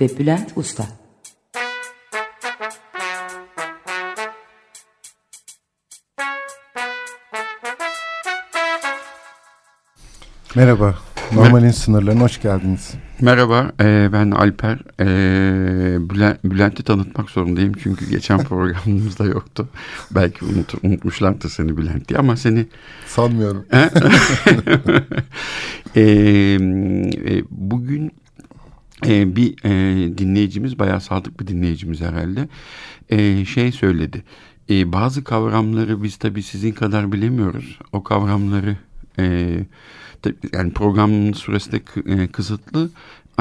ve Bülent Usta Merhaba, Normalin Mer sınırlarına hoş geldiniz. Merhaba, e, ben Alper. E, Bülent, Bülent'i tanıtmak zorundayım çünkü geçen programımızda yoktu. Belki unut, unutmuşlardı seni Bülent diye ama seni... Sanmıyorum. e, e, bir e, dinleyicimiz, bayağı sadık bir dinleyicimiz herhalde, e, şey söyledi. E, bazı kavramları biz tabii sizin kadar bilemiyoruz. O kavramları... E, yani programın süresi de e, kısıtlı.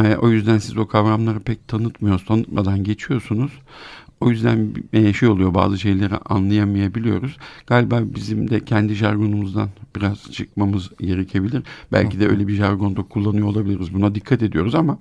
E, o yüzden siz o kavramları pek tanıtmıyorsunuz, tanıtmadan geçiyorsunuz. O yüzden e, şey oluyor bazı şeyleri anlayamayabiliyoruz. Galiba bizim de kendi jargonumuzdan biraz çıkmamız gerekebilir. Belki de öyle bir jargonda kullanıyor olabiliriz. Buna dikkat ediyoruz ama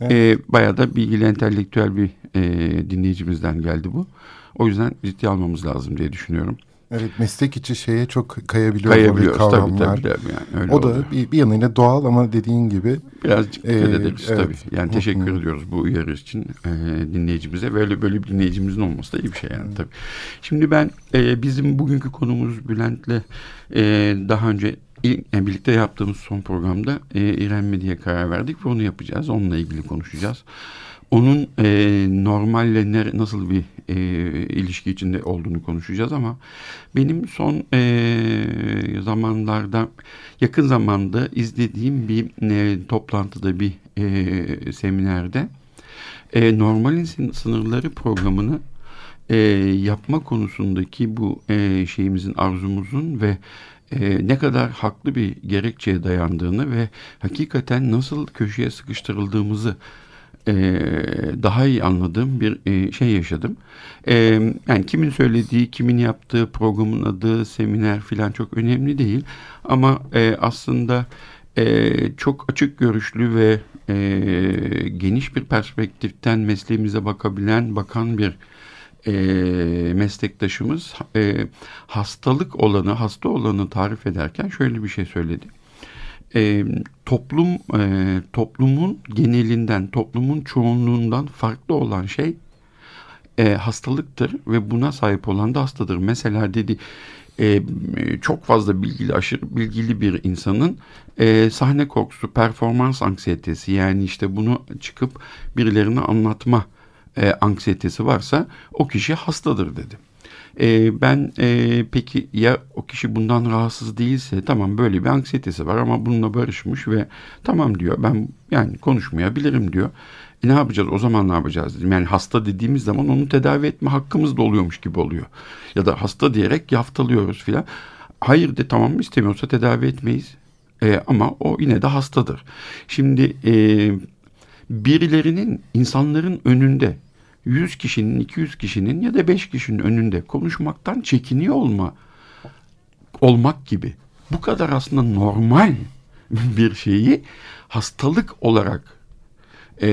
evet. e, bayağı da bilgili entelektüel bir e, dinleyicimizden geldi bu. O yüzden ciddi almamız lazım diye düşünüyorum. Evet meslek içi şeye çok kayabiliyor Kayabiliyoruz kavramlar. Tabii, tabii, tabii. Yani öyle o da bir, bir yanıyla doğal ama dediğin gibi. Birazcık dikkat e, ederiz evet. tabii. Yani teşekkür Hı -hı. ediyoruz bu uyarı için e, dinleyicimize. Böyle böyle bir dinleyicimizin olması da iyi bir şey yani Hı. tabii. Şimdi ben e, bizim bugünkü konumuz Bülent'le e, daha önce yani birlikte yaptığımız son programda e, İrem Medya'ya karar verdik ve onu yapacağız. Onunla ilgili konuşacağız onun e, normalle ne, nasıl bir e, ilişki içinde olduğunu konuşacağız ama benim son e, zamanlarda yakın zamanda izlediğim bir e, toplantıda bir e, seminerde e, normalin sınırları programını e, yapma konusundaki bu e, şeyimizin arzumuzun ve e, ne kadar haklı bir gerekçeye dayandığını ve hakikaten nasıl köşeye sıkıştırıldığımızı e, daha iyi anladığım bir e, şey yaşadım. E, yani kimin söylediği, kimin yaptığı, programın adı, seminer filan çok önemli değil. Ama e, aslında e, çok açık görüşlü ve e, geniş bir perspektiften mesleğimize bakabilen, bakan bir e, meslektaşımız e, hastalık olanı, hasta olanı tarif ederken şöyle bir şey söyledi e, toplum e, toplumun genelinden, toplumun çoğunluğundan farklı olan şey e, hastalıktır ve buna sahip olan da hastadır. Mesela dedi e, çok fazla bilgili, aşırı bilgili bir insanın e, sahne korkusu, performans anksiyetesi yani işte bunu çıkıp birilerine anlatma e, anksiyetesi varsa o kişi hastadır dedi. E, ben e, peki ya o kişi bundan rahatsız değilse tamam böyle bir anksiyetesi var ama bununla barışmış ve tamam diyor ben yani konuşmayabilirim diyor. E, ne yapacağız o zaman ne yapacağız dedim. Yani hasta dediğimiz zaman onu tedavi etme hakkımız da oluyormuş gibi oluyor. Ya da hasta diyerek yaftalıyoruz filan. Hayır de tamam istemiyorsa tedavi etmeyiz. E, ama o yine de hastadır. Şimdi e, birilerinin insanların önünde 100 kişinin, 200 kişinin ya da 5 kişinin önünde konuşmaktan çekiniyor olma olmak gibi. Bu kadar aslında normal bir şeyi hastalık olarak e,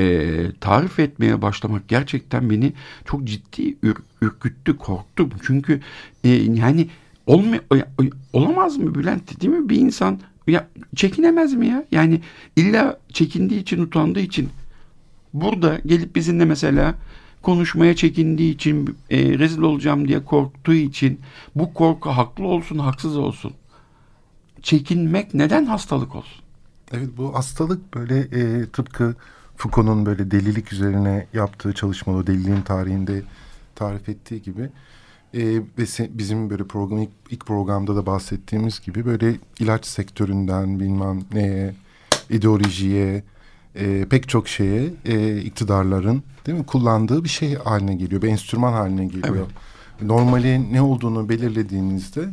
tarif etmeye başlamak gerçekten beni çok ciddi ür, ürküttü, korktum. Çünkü e, yani olma, olamaz mı Bülent değil mi? Bir insan ya, çekinemez mi ya? Yani illa çekindiği için, utandığı için burada gelip bizimle mesela konuşmaya çekindiği için, e, rezil olacağım diye korktuğu için bu korku haklı olsun, haksız olsun. Çekinmek neden hastalık olsun? Evet bu hastalık böyle e, tıpkı Foucault'un böyle delilik üzerine yaptığı çalışmalı deliliğin tarihinde tarif ettiği gibi e, ve se, bizim böyle program ilk, ilk programda da bahsettiğimiz gibi böyle ilaç sektöründen bilmem neye ideolojiye e, pek çok şeye e, iktidarların değil mi kullandığı bir şey haline geliyor. Bir enstrüman haline geliyor. Evet. Normali ne olduğunu belirlediğinizde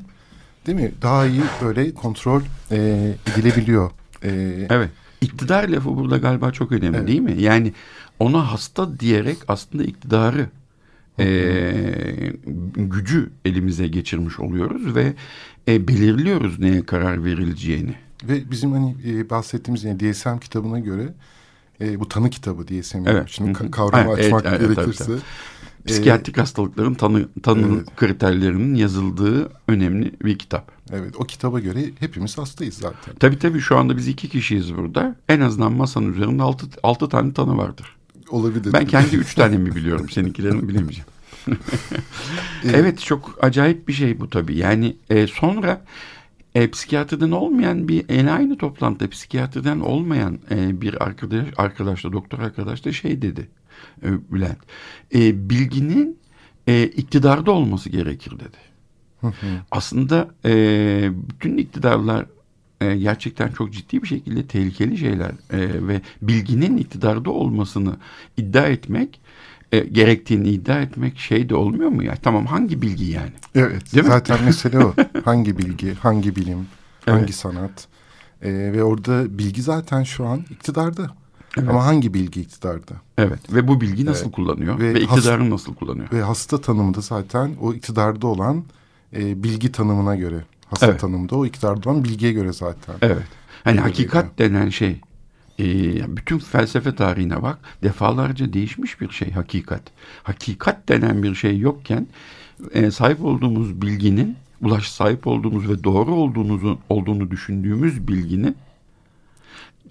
değil mi daha iyi böyle kontrol e, edilebiliyor. E, evet. İktidar lafı burada galiba çok önemli evet. değil mi? Yani ona hasta diyerek aslında iktidarı e, gücü elimize geçirmiş oluyoruz ve e, belirliyoruz neye karar verileceğini. Ve bizim hani e, bahsettiğimiz yani DSM kitabına göre e, bu tanı kitabı DSM. Evet. Şimdi ka kavramı evet, açmak evet, gerekirse. Tabii, tabii. Psikiyatrik ee, hastalıkların tanı, tanı evet. kriterlerinin yazıldığı önemli bir kitap. Evet o kitaba göre hepimiz hastayız zaten. Tabii tabii şu anda biz iki kişiyiz burada. En azından masanın üzerinde altı, altı tane tanı vardır. Olabilir. Ben kendi üç tane mi biliyorum seninkilerini bilemeyeceğim. evet çok acayip bir şey bu tabii. Yani e, sonra e, psikiyatriden olmayan bir en aynı toplantıda psikiyatriden olmayan e, bir arkadaş arkadaş da doktor arkadaş da şey dedi e, Bülent. E, bilginin e, iktidarda olması gerekir dedi. Aslında e, bütün iktidarlar e, gerçekten çok ciddi bir şekilde tehlikeli şeyler e, ve bilginin iktidarda olmasını iddia etmek e, gerektiğini iddia etmek şey de olmuyor mu ya? Tamam hangi bilgi yani? Evet. Değil zaten mi? mesele o. hangi bilgi, hangi bilim, evet. hangi sanat? E, ve orada bilgi zaten şu an iktidarda. Evet. Ama hangi bilgi iktidarda? Evet ve bu bilgi nasıl evet. kullanıyor ve, ve iktidarın nasıl kullanıyor? Ve hasta tanımı da zaten o iktidarda olan e, bilgi tanımına göre. Hasta evet. tanımı da o iktidarda olan bilgiye göre zaten. Evet. Hani hakikat denen şey e, bütün felsefe tarihine bak defalarca değişmiş bir şey hakikat. Hakikat denen bir şey yokken e, sahip olduğumuz bilginin ulaş sahip olduğumuz ve doğru olduğunuzu olduğunu düşündüğümüz bilginin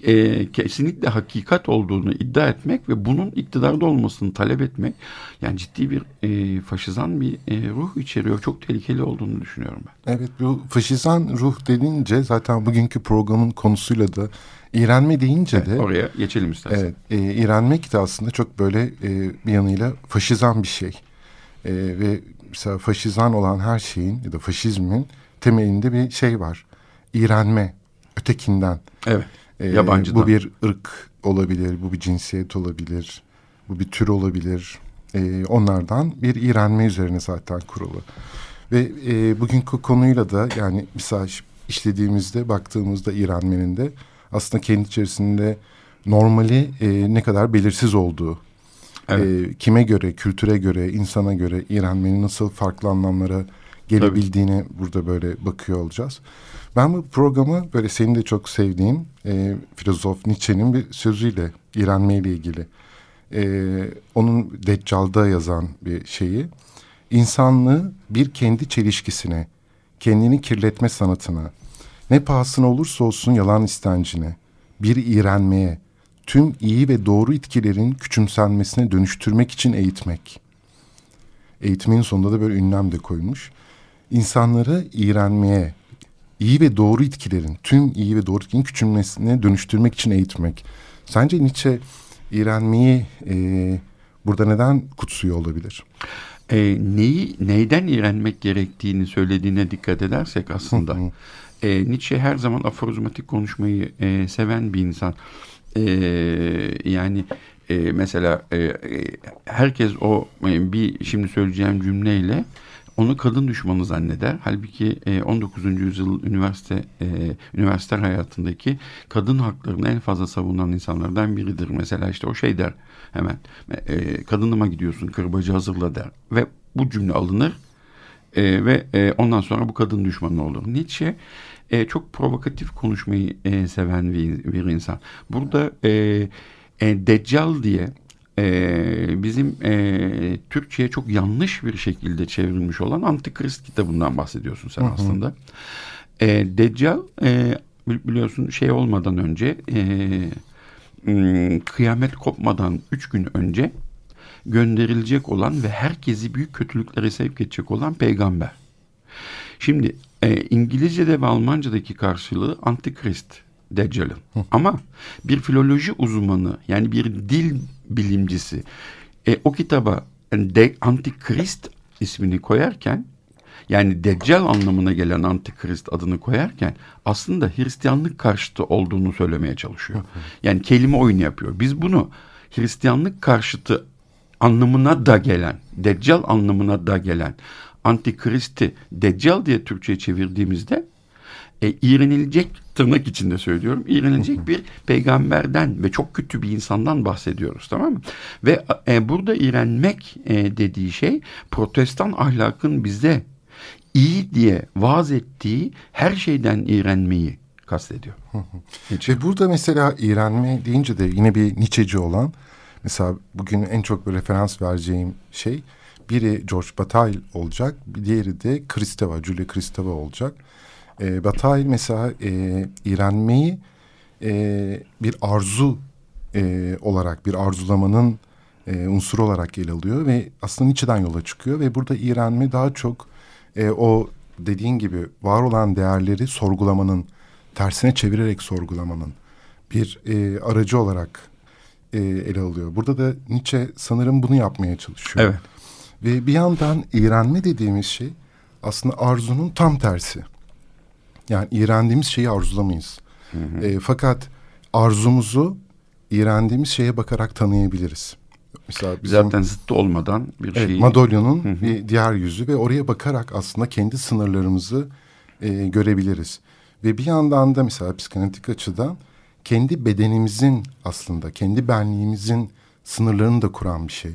e, kesinlikle hakikat olduğunu iddia etmek ve bunun iktidarda olmasını talep etmek yani ciddi bir e, faşizan bir e, ruh içeriyor. Çok tehlikeli olduğunu düşünüyorum ben. Evet bu faşizan ruh denince zaten bugünkü programın konusuyla da İğrenme deyince evet, de... Oraya geçelim istersen. Evet, e, iğrenmek de aslında çok böyle e, bir yanıyla faşizan bir şey. E, ve mesela faşizan olan her şeyin ya da faşizmin temelinde bir şey var. İğrenme, ötekinden. Evet, e, yabancıdan. Bu bir ırk olabilir, bu bir cinsiyet olabilir, bu bir tür olabilir. E, onlardan bir iğrenme üzerine zaten kurulu. Ve e, bugünkü konuyla da yani mesela işlediğimizde, baktığımızda iğrenmenin de aslında kendi içerisinde normali e, ne kadar belirsiz olduğu. Evet. E, kime göre, kültüre göre, insana göre iğrenmenin nasıl farklı anlamlara gelebildiğini Tabii. burada böyle bakıyor olacağız. Ben bu programı böyle senin de çok sevdiğin e, filozof Nietzsche'nin bir sözüyle iğrenmeyle ilgili. E, onun Deccal'da yazan bir şeyi. İnsanlığı bir kendi çelişkisine, kendini kirletme sanatına, ne pahasına olursa olsun yalan istencine, bir iğrenmeye, tüm iyi ve doğru itkilerin küçümsenmesine dönüştürmek için eğitmek. Eğitimin sonunda da böyle ünlem de koymuş. İnsanları iğrenmeye, iyi ve doğru itkilerin, tüm iyi ve doğru itkilerin küçülmesine dönüştürmek için eğitmek. Sence Nietzsche iğrenmeyi e, burada neden kutsuyor olabilir? E, neyi, neyden iğrenmek gerektiğini söylediğine dikkat edersek aslında... E, Nietzsche her zaman aforizmatik konuşmayı e, seven bir insan. E, yani e, mesela e, e herkes o e, bir şimdi söyleyeceğim cümleyle onu kadın düşmanı zanneder. Halbuki e, 19. yüzyıl üniversite e, üniversite hayatındaki kadın haklarını en fazla savunan insanlardan biridir. Mesela işte o şey der hemen e, kadınıma gidiyorsun kırbacı hazırla der ve bu cümle alınır e, ve e, ondan sonra bu kadın düşmanı olur. Nietzsche e, çok provokatif konuşmayı e, seven bir, insan. Burada e, e, Deccal diye e, bizim e, Türkçe'ye çok yanlış bir şekilde çevrilmiş olan Antikrist kitabından bahsediyorsun sen hı hı. aslında. E, Deccal e, biliyorsun şey olmadan önce e, kıyamet kopmadan üç gün önce gönderilecek olan ve herkesi büyük kötülüklere sevk edecek olan peygamber. Şimdi e, İngilizce'de ve Almanca'daki karşılığı Antikrist, Deccal'ın. Ama bir filoloji uzmanı yani bir dil bilimcisi e, o kitaba de, Antikrist ismini koyarken yani Deccal anlamına gelen Antikrist adını koyarken aslında Hristiyanlık karşıtı olduğunu söylemeye çalışıyor. Yani kelime oyunu yapıyor. Biz bunu Hristiyanlık karşıtı anlamına da gelen, Deccal anlamına da gelen Antikristi Deccal diye Türkçe'ye çevirdiğimizde e, iğrenilecek tırnak içinde söylüyorum iğrenilecek bir peygamberden ve çok kötü bir insandan bahsediyoruz tamam mı? Ve e, burada iğrenmek e, dediği şey protestan ahlakın bize iyi diye vaaz ettiği her şeyden iğrenmeyi kastediyor. Ve burada mesela iğrenme deyince de yine bir Nietzsche'ci olan mesela bugün en çok bir referans vereceğim şey biri George Bataille olacak diğeri de Kristeva, Julia Kristeva olacak. E, Bataille mesela e, iğrenmeyi e, bir arzu e, olarak bir arzulamanın e, unsuru olarak ele alıyor ve aslında Nietzsche'den yola çıkıyor ve burada iğrenme daha çok e, o dediğin gibi var olan değerleri sorgulamanın tersine çevirerek sorgulamanın bir e, aracı olarak e, ele alıyor. Burada da Nietzsche sanırım bunu yapmaya çalışıyor. Evet. Ve bir yandan iğrenme dediğimiz şey aslında arzunun tam tersi. Yani iğrendiğimiz şeyi arzulamayız. Hı hı. E, fakat arzumuzu iğrendiğimiz şeye bakarak tanıyabiliriz. Mesela bizim, Zaten zıttı olmadan bir evet, şeyi... Madolyonun bir diğer yüzü ve oraya bakarak aslında kendi sınırlarımızı e, görebiliriz. Ve bir yandan da mesela psikanalitik açıdan kendi bedenimizin aslında kendi benliğimizin sınırlarını da kuran bir şey.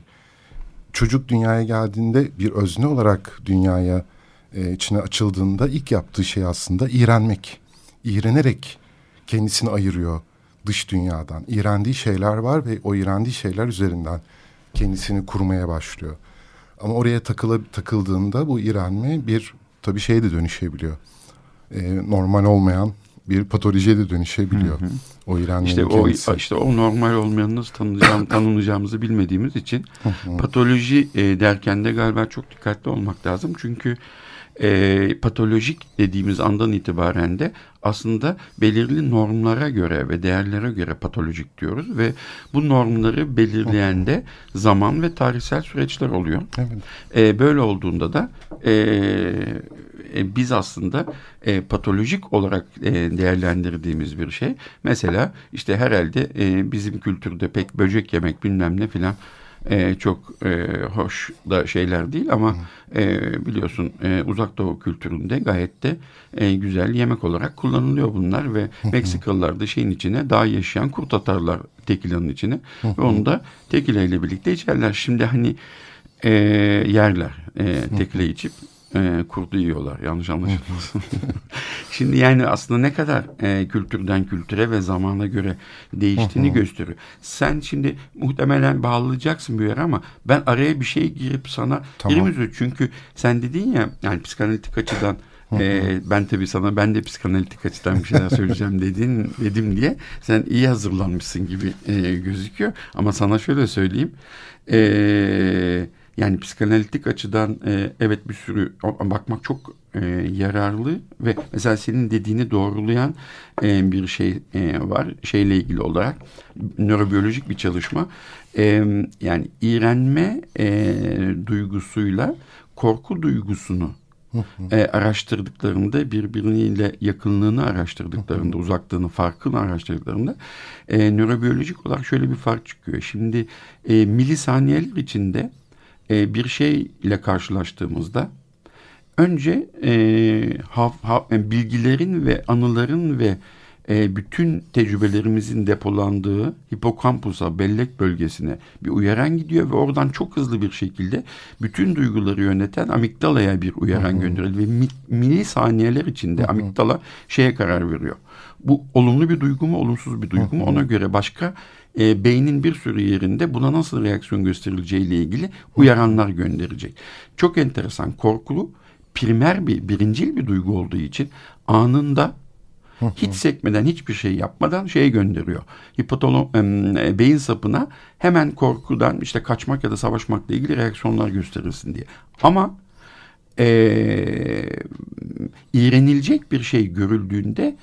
Çocuk dünyaya geldiğinde bir özne olarak dünyaya e, içine açıldığında ilk yaptığı şey aslında iğrenmek. İğrenerek kendisini ayırıyor dış dünyadan. İğrendiği şeyler var ve o iğrendiği şeyler üzerinden kendisini kurmaya başlıyor. Ama oraya takıla, takıldığında bu iğrenme bir tabii şeye de dönüşebiliyor. Ee, normal olmayan bir patolojiye de dönüşebiliyor. Hı hı. O iğrenmenin işte kendisi. o işte o normal olmayanı nasıl tanıyacağım, tanımlayacağımızı bilmediğimiz için patoloji e, derken de galiba çok dikkatli olmak lazım. Çünkü e, patolojik dediğimiz andan itibaren de aslında belirli normlara göre ve değerlere göre patolojik diyoruz ve bu normları belirleyen de zaman ve tarihsel süreçler oluyor. Evet. E, böyle olduğunda da e, e, biz aslında e, patolojik olarak e, değerlendirdiğimiz bir şey. Mesela işte herhalde e, bizim kültürde pek böcek yemek bilmem ne filan e, çok e, hoş da şeyler değil ama e, biliyorsun e, uzak doğu kültüründe gayet de e, güzel yemek olarak kullanılıyor bunlar ve Meksikalılar da şeyin içine daha yaşayan kurt atarlar tekilanın içine ve onu da tekila ile birlikte içerler. Şimdi hani e, yerler e, tekile içip e, kurdu yiyorlar yanlış anlaşılmasın. Şimdi yani aslında ne kadar e, kültürden kültüre ve zamana göre değiştiğini gösteriyor. Sen şimdi muhtemelen bağlayacaksın bir yere ama ben araya bir şey girip sana tamam. girmiyor. Çünkü sen dedin ya yani psikanalitik açıdan ee, ben tabii sana ben de psikanalitik açıdan bir şeyler söyleyeceğim dedin dedim diye sen iyi hazırlanmışsın gibi e, gözüküyor ama sana şöyle söyleyeyim eee yani psikanalitik açıdan e, evet bir sürü bakmak çok e, yararlı ve mesela senin dediğini doğrulayan e, bir şey e, var şeyle ilgili olarak nörobiyolojik bir çalışma. E, yani iğrenme e, duygusuyla korku duygusunu e, araştırdıklarında birbiriyle yakınlığını araştırdıklarında uzaklığını farkını araştırdıklarında e, nörobiyolojik olarak şöyle bir fark çıkıyor. Şimdi e, milisaniyeler içinde e, bir şeyle karşılaştığımızda önce e, ha, ha, e, bilgilerin ve anıların ve e, bütün tecrübelerimizin depolandığı hipokampusa, bellek bölgesine bir uyaran gidiyor ve oradan çok hızlı bir şekilde bütün duyguları yöneten amigdalaya bir uyaran gönderiliyor ve mi, milisaniyeler içinde amigdala şeye karar veriyor. Bu olumlu bir duygu mu, olumsuz bir duygu mu? Ona göre başka e, beynin bir sürü yerinde buna nasıl reaksiyon gösterileceği ile ilgili uyaranlar gönderecek. Çok enteresan korkulu primer bir birincil bir duygu olduğu için anında hiç sekmeden hiçbir şey yapmadan şeye gönderiyor. Hipotalo e, beyin sapına hemen korkudan işte kaçmak ya da savaşmakla ilgili reaksiyonlar gösterilsin diye. Ama e, iğrenilecek bir şey görüldüğünde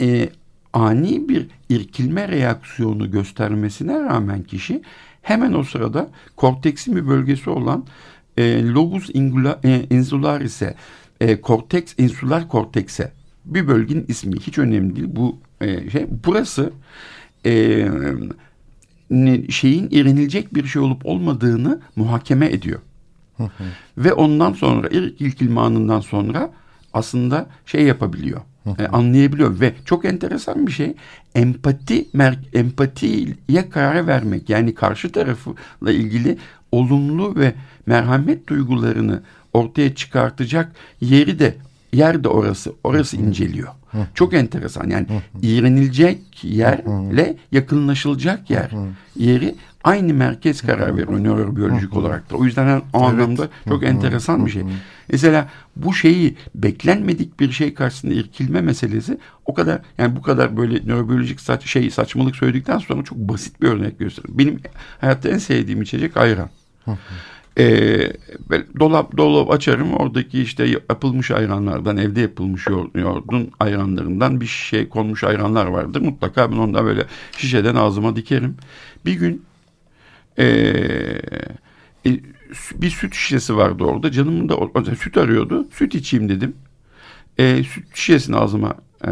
e, ani bir irkilme reaksiyonu göstermesine rağmen kişi hemen o sırada korteksin bir bölgesi olan e, lobus ingula, e, insularis'e, e, korteks insular kortekse bir bölgenin ismi hiç önemli değil. Bu e, şey burası e, şeyin irinilecek bir şey olup olmadığını muhakeme ediyor. Ve ondan sonra ilk ilkilme anından sonra aslında şey yapabiliyor e, anlayabiliyor. Ve çok enteresan bir şey empati mer, empatiye karar vermek yani karşı tarafla ilgili olumlu ve merhamet duygularını ortaya çıkartacak yeri de yer de orası orası inceliyor. Çok enteresan yani iğrenilecek yerle yakınlaşılacak yer yeri aynı merkez karar veriyor nörobiyolojik olarak da. O yüzden o anlamda çok enteresan bir şey. Mesela bu şeyi beklenmedik bir şey karşısında irkilme meselesi o kadar yani bu kadar böyle nörobiyolojik saç, şey saçmalık söyledikten sonra çok basit bir örnek gösteriyor. Benim hayatta en sevdiğim içecek ayran. Ee, dolap dolap açarım. Oradaki işte yapılmış ayranlardan evde yapılmış yoğurdun ayranlarından bir şey konmuş ayranlar vardır. Mutlaka ben onda böyle şişeden ağzıma dikerim. Bir gün ee, e, bir süt şişesi vardı orada. Canım da süt arıyordu. Süt içeyim dedim. E, süt şişesini ağzıma e,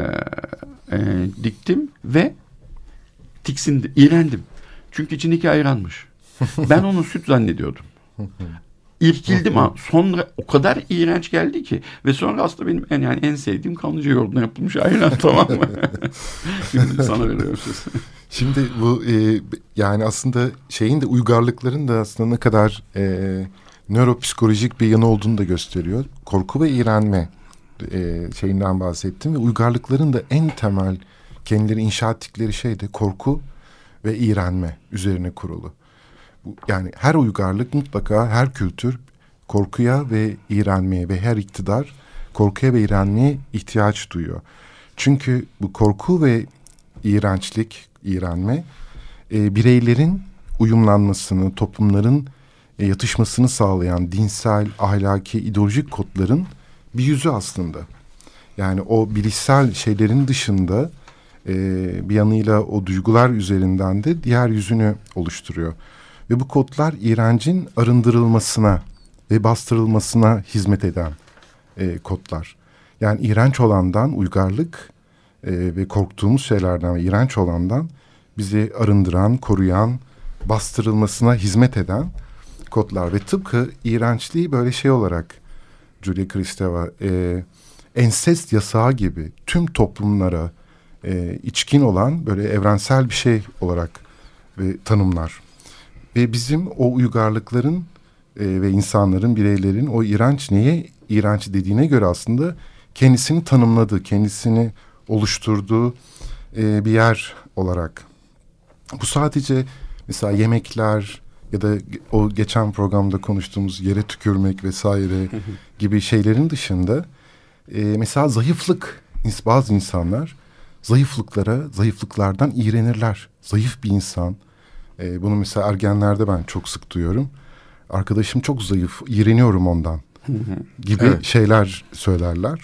e, diktim ve tiksindim iğrendim. Çünkü içindeki ayranmış. Ben onu süt zannediyordum İrkildim ha. Sonra o kadar iğrenç geldi ki. Ve sonra aslında benim en, yani en sevdiğim kanlıca yoğurduna yapılmış ayran tamam mı? Şimdi sana veriyorum söz. Şimdi bu e, yani aslında şeyin de uygarlıkların da aslında ne kadar e, nöropsikolojik bir yanı olduğunu da gösteriyor. Korku ve iğrenme e, şeyinden bahsettim ve uygarlıkların da en temel kendileri inşa ettikleri şey de korku ve iğrenme üzerine kurulu yani her uygarlık mutlaka her kültür korkuya ve iğrenmeye ve her iktidar korkuya ve iğrenmeye ihtiyaç duyuyor. Çünkü bu korku ve iğrençlik, iğrenme e, bireylerin uyumlanmasını, toplumların e, yatışmasını sağlayan dinsel, ahlaki, ideolojik kodların bir yüzü aslında. Yani o bilişsel şeylerin dışında e, bir yanıyla o duygular üzerinden de diğer yüzünü oluşturuyor. Ve bu kodlar iğrencin arındırılmasına ve bastırılmasına hizmet eden e, kodlar. Yani iğrenç olandan uygarlık e, ve korktuğumuz şeylerden ve iğrenç olandan bizi arındıran, koruyan, bastırılmasına hizmet eden kodlar. Ve tıpkı iğrençliği böyle şey olarak Julia Kristeva e, ensest yasağı gibi tüm toplumlara e, içkin olan böyle evrensel bir şey olarak e, tanımlar. Ve bizim o uygarlıkların e, ve insanların, bireylerin o iğrenç neye iğrenç dediğine göre aslında kendisini tanımladı, kendisini oluşturduğu e, bir yer olarak. Bu sadece mesela yemekler ya da o geçen programda konuştuğumuz yere tükürmek vesaire gibi şeylerin dışında e, mesela zayıflık bazı insanlar zayıflıklara zayıflıklardan iğrenirler. Zayıf bir insan e, bunu mesela ergenlerde ben çok sık duyuyorum. Arkadaşım çok zayıf, iğreniyorum ondan gibi evet. şeyler söylerler.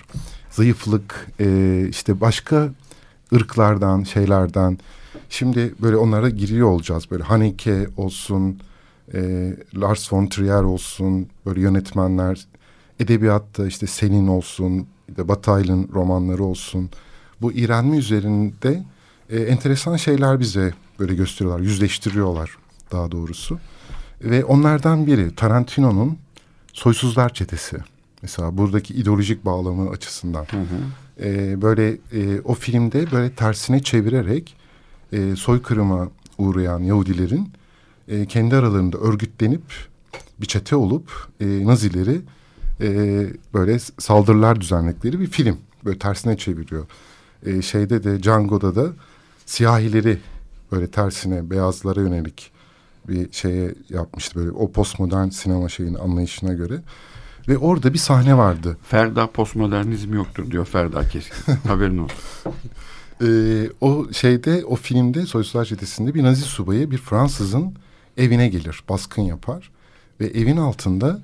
Zayıflık, e, işte başka ırklardan, şeylerden. Şimdi böyle onlara giriyor olacağız. Böyle Haneke olsun, e, Lars von Trier olsun, böyle yönetmenler. Edebiyatta işte Selin olsun, de Batayl'ın romanları olsun. Bu iğrenme üzerinde e, enteresan şeyler bize böyle gösteriyorlar, yüzleştiriyorlar daha doğrusu. Ve onlardan biri Tarantino'nun Soysuzlar Çetesi. Mesela buradaki ideolojik bağlamı açısından. Hı hı. E, böyle e, o filmde böyle tersine çevirerek e, soykırıma uğrayan Yahudilerin e, kendi aralarında örgütlenip bir çete olup e, Nazileri e, böyle saldırılar düzenledikleri bir film. Böyle tersine çeviriyor. E, şeyde de Django'da da siyahileri böyle tersine beyazlara yönelik bir şeye yapmıştı böyle o postmodern sinema şeyin anlayışına göre. Ve orada bir sahne vardı. Ferda postmodernizm yoktur diyor Ferda Keskin. Haberin olsun. Ee, o şeyde o filmde Soysuzlar Çetesi'nde bir Nazi subayı bir Fransızın evine gelir. Baskın yapar. Ve evin altında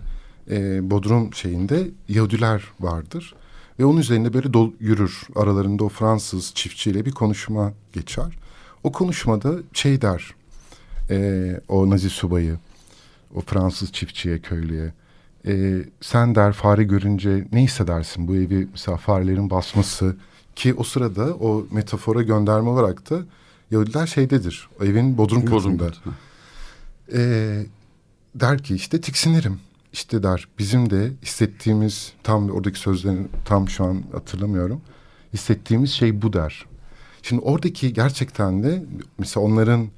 e, Bodrum şeyinde Yahudiler vardır. Ve onun üzerinde böyle dol, yürür. Aralarında o Fransız çiftçiyle bir konuşma geçer. O konuşmada şey der e, o Nazi subayı o Fransız çiftçiye köylüye e, sen der fare görünce ne hissedersin bu evi mesela farelerin basması ki o sırada o metafora gönderme olarak da Yahudiler şeydedir o evin bodrum katında. E, der ki işte tiksinirim. İşte der bizim de hissettiğimiz tam oradaki sözlerin tam şu an hatırlamıyorum. hissettiğimiz şey bu der. Şimdi oradaki gerçekten de mesela onların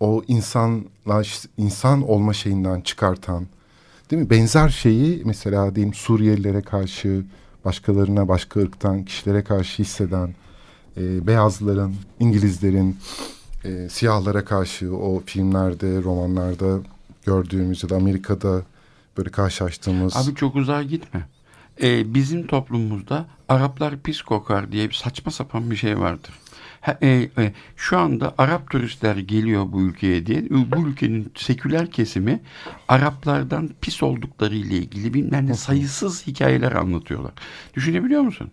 o insanlaş, insan olma şeyinden çıkartan değil mi? Benzer şeyi mesela diyelim Suriyelilere karşı, başkalarına, başka ırktan kişilere karşı hisseden e, beyazların, İngilizlerin e, siyahlara karşı o filmlerde, romanlarda gördüğümüz ya da Amerika'da böyle karşılaştığımız... Abi çok uzağa gitme. Ee, bizim toplumumuzda Araplar pis kokar diye bir saçma sapan bir şey vardır. E, e, şu anda Arap turistler geliyor bu ülkeye diye bu ülkenin seküler kesimi Araplardan pis oldukları ile ilgili bilmem ne sayısız hikayeler anlatıyorlar. Düşünebiliyor musun?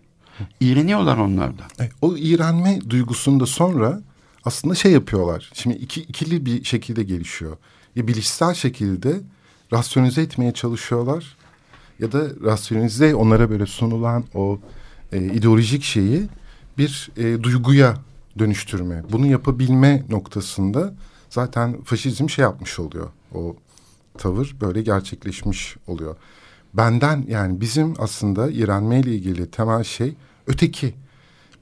İğreniyorlar onlardan. E, o iğrenme duygusunu da sonra aslında şey yapıyorlar. Şimdi iki, ikili bir şekilde gelişiyor. Ya bilişsel şekilde rasyonize etmeye çalışıyorlar ya da rasyonize onlara böyle sunulan o e, ideolojik şeyi bir e, duyguya dönüştürme. Bunu yapabilme noktasında zaten faşizm şey yapmış oluyor. O tavır böyle gerçekleşmiş oluyor. Benden yani bizim aslında iğrenme ile ilgili temel şey öteki.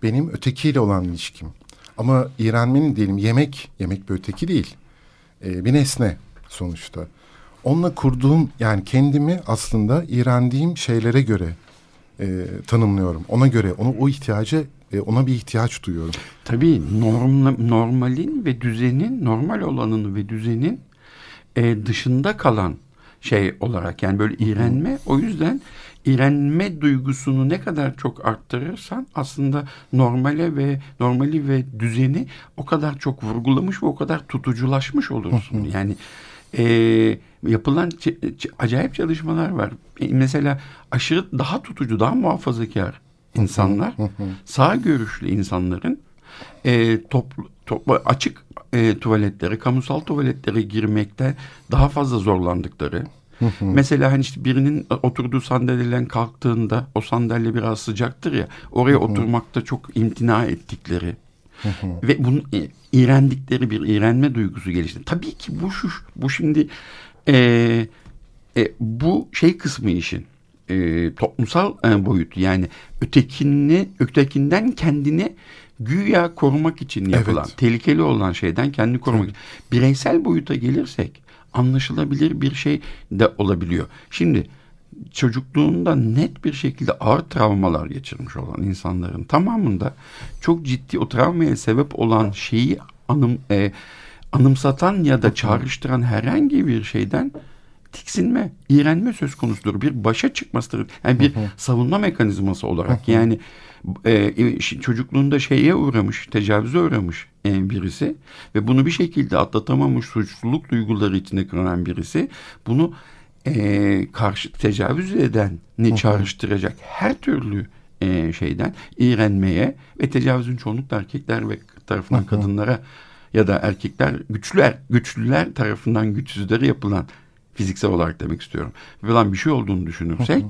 Benim ötekiyle olan ilişkim. Ama iğrenmenin diyelim yemek, yemek bir öteki değil. Ee, bir nesne sonuçta. Onunla kurduğum yani kendimi aslında iğrendiğim şeylere göre e, tanımlıyorum. Ona göre, ona o ihtiyacı e, ona bir ihtiyaç duyuyorum. Tabii norm, normalin ve düzenin, normal olanın ve düzenin e, dışında kalan şey olarak yani böyle iğrenme o yüzden iğrenme duygusunu ne kadar çok arttırırsan aslında normale ve normali ve düzeni o kadar çok vurgulamış ve o kadar tutuculaşmış olursun. yani e, yapılan acayip çalışmalar var. E, mesela aşırı daha tutucu, daha muhafazakar insanlar, sağ görüşlü insanların e, toplu, toplu açık e, tuvaletlere, kamusal tuvaletlere girmekte daha fazla zorlandıkları. Mesela hani işte birinin oturduğu sandalyeden kalktığında o sandalye biraz sıcaktır ya oraya oturmakta çok imtina ettikleri ve bunun e, iğrendikleri bir iğrenme duygusu gelişti. Tabii ki bu şu bu şimdi e, e, bu şey kısmı işin e, toplumsal e, boyutu yani ötekini ötekinden kendini güya korumak için yapılan evet. tehlikeli olan şeyden kendini korumak. Evet. Bireysel boyuta gelirsek anlaşılabilir bir şey de olabiliyor. Şimdi çocukluğunda net bir şekilde ağır travmalar geçirmiş olan insanların tamamında çok ciddi o travmaya sebep olan şeyi anım e, anımsatan ya da çağrıştıran herhangi bir şeyden tiksinme, iğrenme söz konusudur. Bir başa çıkmasıdır. Yani bir savunma mekanizması olarak. yani e, e çocukluğunda şeye uğramış, tecavüze uğramış e, birisi ve bunu bir şekilde atlatamamış suçluluk duyguları içinde kıran birisi bunu e, karşı tecavüz edeni çağrıştıracak her türlü e, şeyden iğrenmeye ve tecavüzün çoğunlukla erkekler ve tarafından kadınlara ya da erkekler güçlü er, güçlüler tarafından güçsüzlere yapılan fiziksel olarak demek istiyorum. Yapılan bir şey olduğunu düşünürsek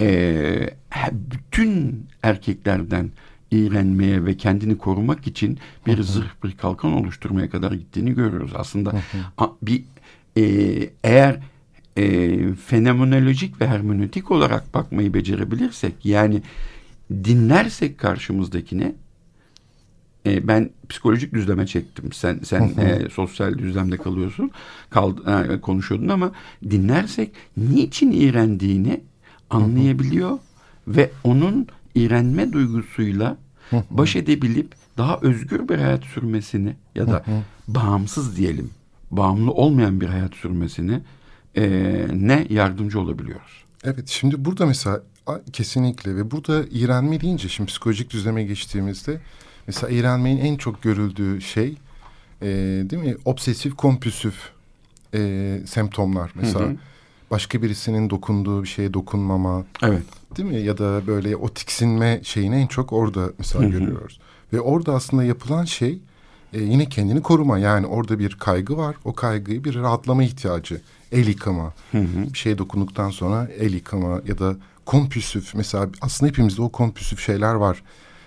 e, bütün erkeklerden iğrenmeye ve kendini korumak için bir zırh bir kalkan oluşturmaya kadar gittiğini görüyoruz. Aslında bir e, eğer e, fenomenolojik ve hermenötik olarak bakmayı becerebilirsek yani dinlersek karşımızdakine e, ben psikolojik düzleme çektim. Sen sen e, sosyal düzlemde kalıyorsun. Kal, e, konuşuyordun ama dinlersek niçin iğrendiğini anlayabiliyor ve onun iğrenme duygusuyla baş edebilip daha özgür bir hayat sürmesini ya da bağımsız diyelim, bağımlı olmayan bir hayat sürmesini e, ne yardımcı olabiliyoruz. Evet şimdi burada mesela kesinlikle ve burada iğrenme deyince şimdi psikolojik düzleme geçtiğimizde mesela iğrenmenin en çok görüldüğü şey e, değil mi obsesif kompulsif e, semptomlar mesela. Hı hı. Başka birisinin dokunduğu bir şeye dokunmama. Evet. Değil mi? Ya da böyle o tiksinme şeyini en çok orada mesela hı hı. görüyoruz. Ve orada aslında yapılan şey e, yine kendini koruma. Yani orada bir kaygı var. O kaygıyı bir rahatlama ihtiyacı el yıkama, hı hı. bir şeye dokunduktan sonra el yıkama ya da kompulsif mesela aslında hepimizde o kompulsif şeyler var.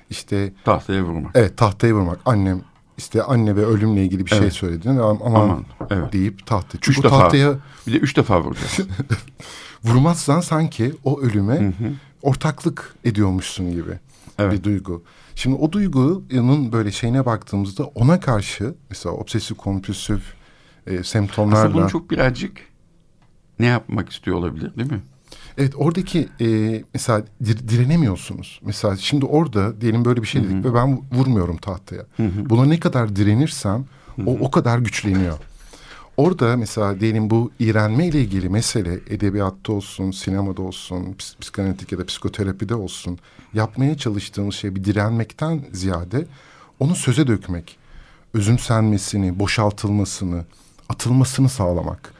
İşte tahtaya vurmak. Evet, tahtaya vurmak. Annem işte anne ve ölümle ilgili bir şey evet. şey söyledin aman, aman evet. deyip tahta. Çünkü üç defa, tahtaya bir de üç defa vuracaksın. Vurmazsan sanki o ölüme hı hı. ortaklık ediyormuşsun gibi. evet. bir duygu. Şimdi o duygunun böyle şeyine baktığımızda ona karşı mesela obsesif kompulsif e, semptomlarla... Aslında bunu çok birazcık ne yapmak istiyor olabilir değil mi? Evet oradaki e, mesela direnemiyorsunuz. Mesela şimdi orada diyelim böyle bir şey dedik Hı -hı. ve ben vurmuyorum tahtaya. Hı -hı. Buna ne kadar direnirsem o o kadar güçleniyor. Orada mesela diyelim bu iğrenme ile ilgili mesele edebiyatta olsun, sinemada olsun, psikanalitik ya da psikoterapide olsun yapmaya çalıştığımız şey bir direnmekten ziyade onu söze dökmek, özümsenmesini, boşaltılmasını, atılmasını sağlamak.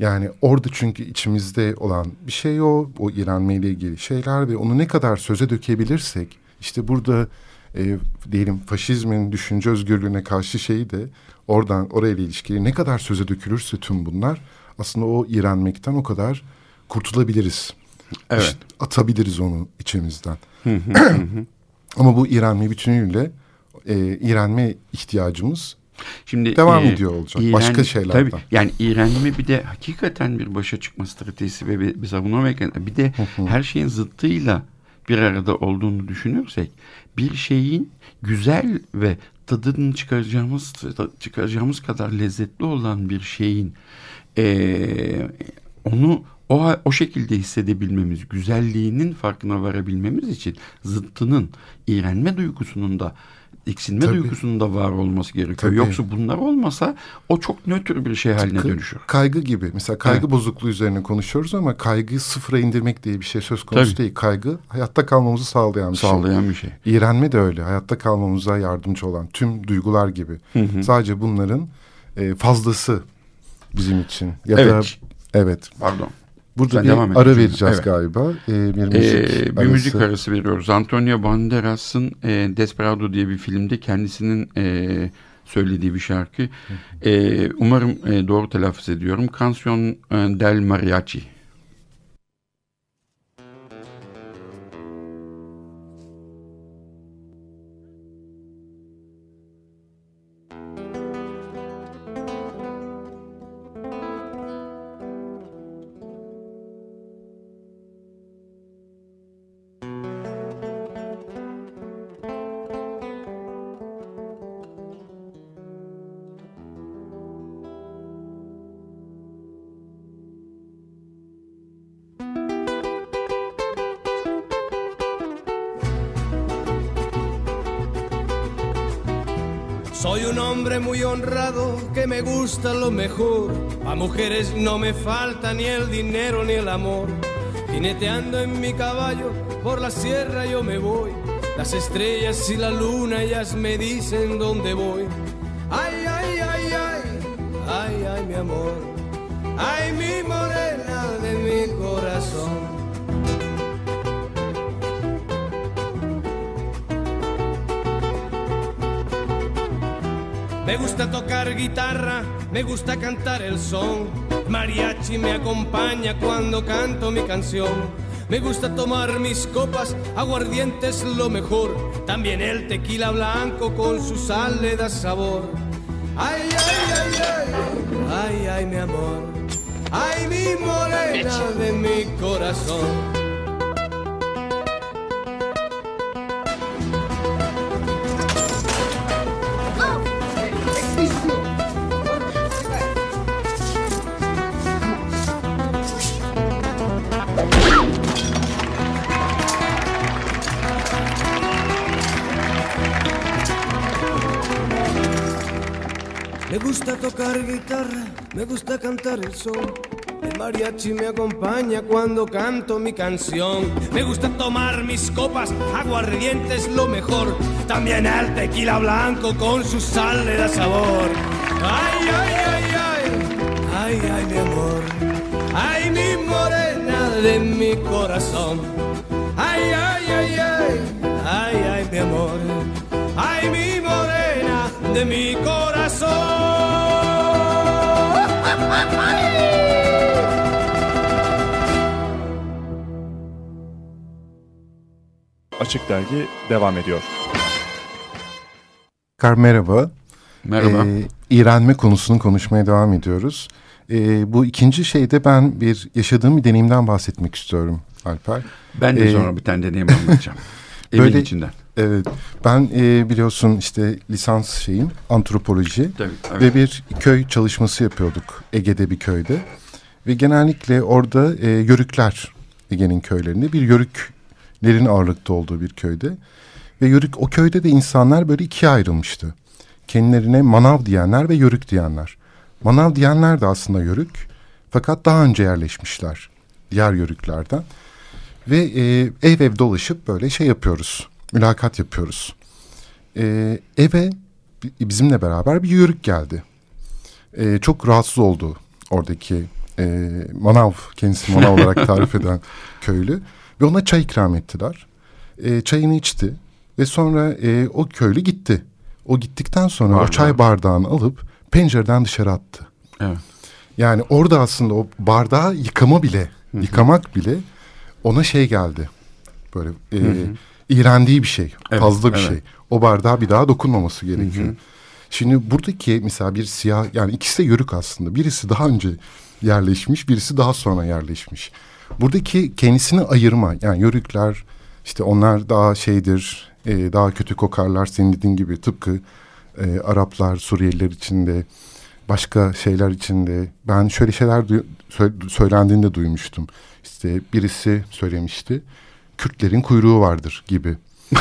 Yani orada çünkü içimizde olan bir şey o, o iğrenme ile ilgili şeyler ve onu ne kadar söze dökebilirsek, işte burada e, diyelim faşizmin düşünce özgürlüğüne karşı şeyi de oradan oraya ilişkili ne kadar söze dökülürse tüm bunlar aslında o iğrenmekten o kadar kurtulabiliriz. Evet. İşte atabiliriz onu içimizden. Ama bu iğrenme bütünüyle e, iğrenme ihtiyacımız Şimdi devam e, ediyor olacak. İğren, Başka şeylerden. Tabii, yani iğrenme bir de hakikaten bir başa çıkma stratejisi ve bir, bir savunma mekanizması. Bir de her şeyin zıttıyla bir arada olduğunu düşünürsek bir şeyin güzel ve tadını çıkaracağımız çıkaracağımız kadar lezzetli olan bir şeyin e, onu o, o şekilde hissedebilmemiz, güzelliğinin farkına varabilmemiz için zıttının, iğrenme duygusunun da tiksinme Tabii. duygusunun da var olması gerekiyor. Tabii. Yoksa bunlar olmasa o çok nötr bir şey haline dönüşür. Kaygı gibi. Mesela kaygı evet. bozukluğu üzerine konuşuyoruz ama kaygıyı sıfıra indirmek diye bir şey söz konusu Tabii. değil. Kaygı hayatta kalmamızı sağlayan bir sağlayan şey. Sağlayan bir şey. İğrenme de öyle. Hayatta kalmamıza yardımcı olan tüm duygular gibi. Hı hı. Sadece bunların e, fazlası bizim için. Ya evet. da evet. Pardon. Burada Sen bir devam ara vereceğiz evet. galiba. Ee, bir müzik ee, arası. Bir müzik arası veriyoruz. Antonio Banderas'ın e, Desperado diye bir filmde kendisinin e, söylediği bir şarkı. E, umarım e, doğru telaffuz ediyorum. Canción del Mariachi. Me gusta lo mejor. A mujeres no me falta ni el dinero ni el amor. Jineteando en mi caballo por la sierra yo me voy. Las estrellas y la luna ellas me dicen dónde voy. Ay, ay, ay, ay, ay, ay, mi amor. Ay, mi morena de mi corazón. Me gusta tocar guitarra, me gusta cantar el son. Mariachi me acompaña cuando canto mi canción. Me gusta tomar mis copas, aguardientes lo mejor. También el tequila blanco con su sal le da sabor. Ay, ay, ay, ay, ay, ay, mi amor. Ay, mi morena de mi corazón. Tocar guitarra, me gusta cantar el son. El mariachi me acompaña cuando canto mi canción. Me gusta tomar mis copas, aguardientes lo mejor. También el tequila blanco con su sal le da sabor. Ay, ay, ay, ay, ay, ay, mi amor. Ay, mi morena de mi corazón. Ay, ay, ay, ay, ay, ay, mi amor. Ay, mi morena de mi corazón. Açık Dergi devam ediyor. Kar merhaba. Merhaba. Ee, İğrenme konusunu konuşmaya devam ediyoruz. Ee, bu ikinci şeyde ben bir yaşadığım bir deneyimden bahsetmek istiyorum Alper. Ben de ee, sonra bir tane deneyim anlatacağım. Evin böyle, içinden. Evet. Ben e, biliyorsun işte lisans şeyim antropoloji. Tabii, evet. Ve bir köy çalışması yapıyorduk Ege'de bir köyde. Ve genellikle orada e, yörükler Ege'nin köylerinde bir yörüklerin ağırlıkta olduğu bir köyde. Ve yörük o köyde de insanlar böyle ikiye ayrılmıştı. Kendilerine manav diyenler ve yörük diyenler. Manav diyenler de aslında yörük. Fakat daha önce yerleşmişler diğer yörüklerden. Ve e, ev ev dolaşıp böyle şey yapıyoruz. Mülakat yapıyoruz. E, eve bizimle beraber bir yörük geldi. E, çok rahatsız oldu oradaki e, manav, kendisi manav olarak tarif eden köylü. Ve ona çay ikram ettiler. E, çayını içti ve sonra e, o köylü gitti. O gittikten sonra Bardağı. o çay bardağını alıp pencereden dışarı attı. Evet. Yani orada aslında o bardağı yıkama bile, Hı-hı. yıkamak bile ona şey geldi. Böyle e, iğrendiği bir şey, evet, fazla bir evet. şey. O bardağa bir daha dokunmaması gerekiyor. Hı-hı. Şimdi buradaki mesela bir siyah yani ikisi de yörük aslında. Birisi daha önce yerleşmiş, birisi daha sonra yerleşmiş. Buradaki kendisini ayırma yani yörükler işte onlar daha şeydir, e, daha kötü kokarlar senin dediğin gibi tıpkı e, Araplar, Suriyeliler içinde başka şeyler içinde ben şöyle şeyler söylendiğinde duymuştum. İşte birisi söylemişti. Kürtlerin kuyruğu vardır gibi.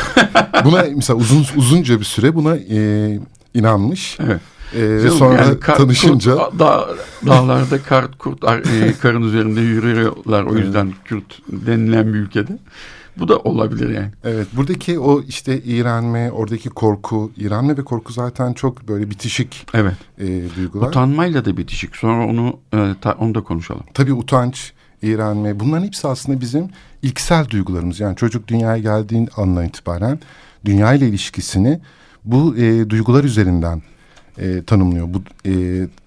buna mesela uzun uzunca bir süre buna e, inanmış. Evet. Ee, sonra yani kar, tanışınca kurt, dağ, dağlarda kar kurt e, karın üzerinde yürüyorlar o yüzden Kürt denilen bir ülkede. Bu da olabilir yani. Evet buradaki o işte iğrenme, oradaki korku, iğrenme ve korku zaten çok böyle bitişik evet. e, duygular. Utanmayla da bitişik. Sonra onu e, ta, onu da konuşalım. Tabii utanç, iğrenme bunların hepsi aslında bizim ilksel duygularımız. Yani çocuk dünyaya geldiğin andan itibaren dünya ile ilişkisini bu e, duygular üzerinden e, tanımlıyor. Bu e,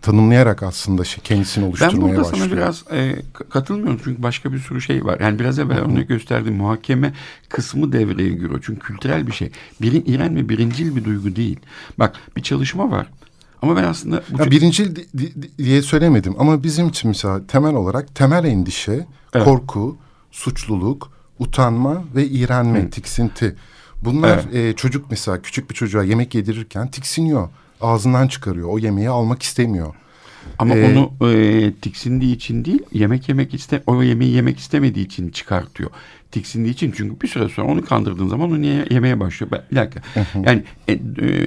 tanımlayarak aslında şey, kendisini oluşturmaya başlıyor. Ben burada başlıyor. sana biraz e, katılmıyorum çünkü başka bir sürü şey var. Yani biraz evvel onu gösterdiğim muhakeme kısmı devreye giriyor. Çünkü kültürel bir şey. Birin, İren ve birincil bir duygu değil. Bak bir çalışma var. Ama ben aslında... Bu ya birincil di, di, diye söylemedim ama bizim için mesela temel olarak temel endişe, evet. korku, suçluluk, utanma ve iğrenme, Hı. tiksinti. Bunlar evet. e, çocuk mesela küçük bir çocuğa yemek yedirirken tiksiniyor ağzından çıkarıyor. O yemeği almak istemiyor. Ama ee, onu e, tiksindiği için değil, yemek yemek iste, o yemeği yemek istemediği için çıkartıyor. Tiksindiği için çünkü bir süre sonra onu kandırdığın zaman onu ye, yemeye başlıyor. Bir dakika. yani e, e,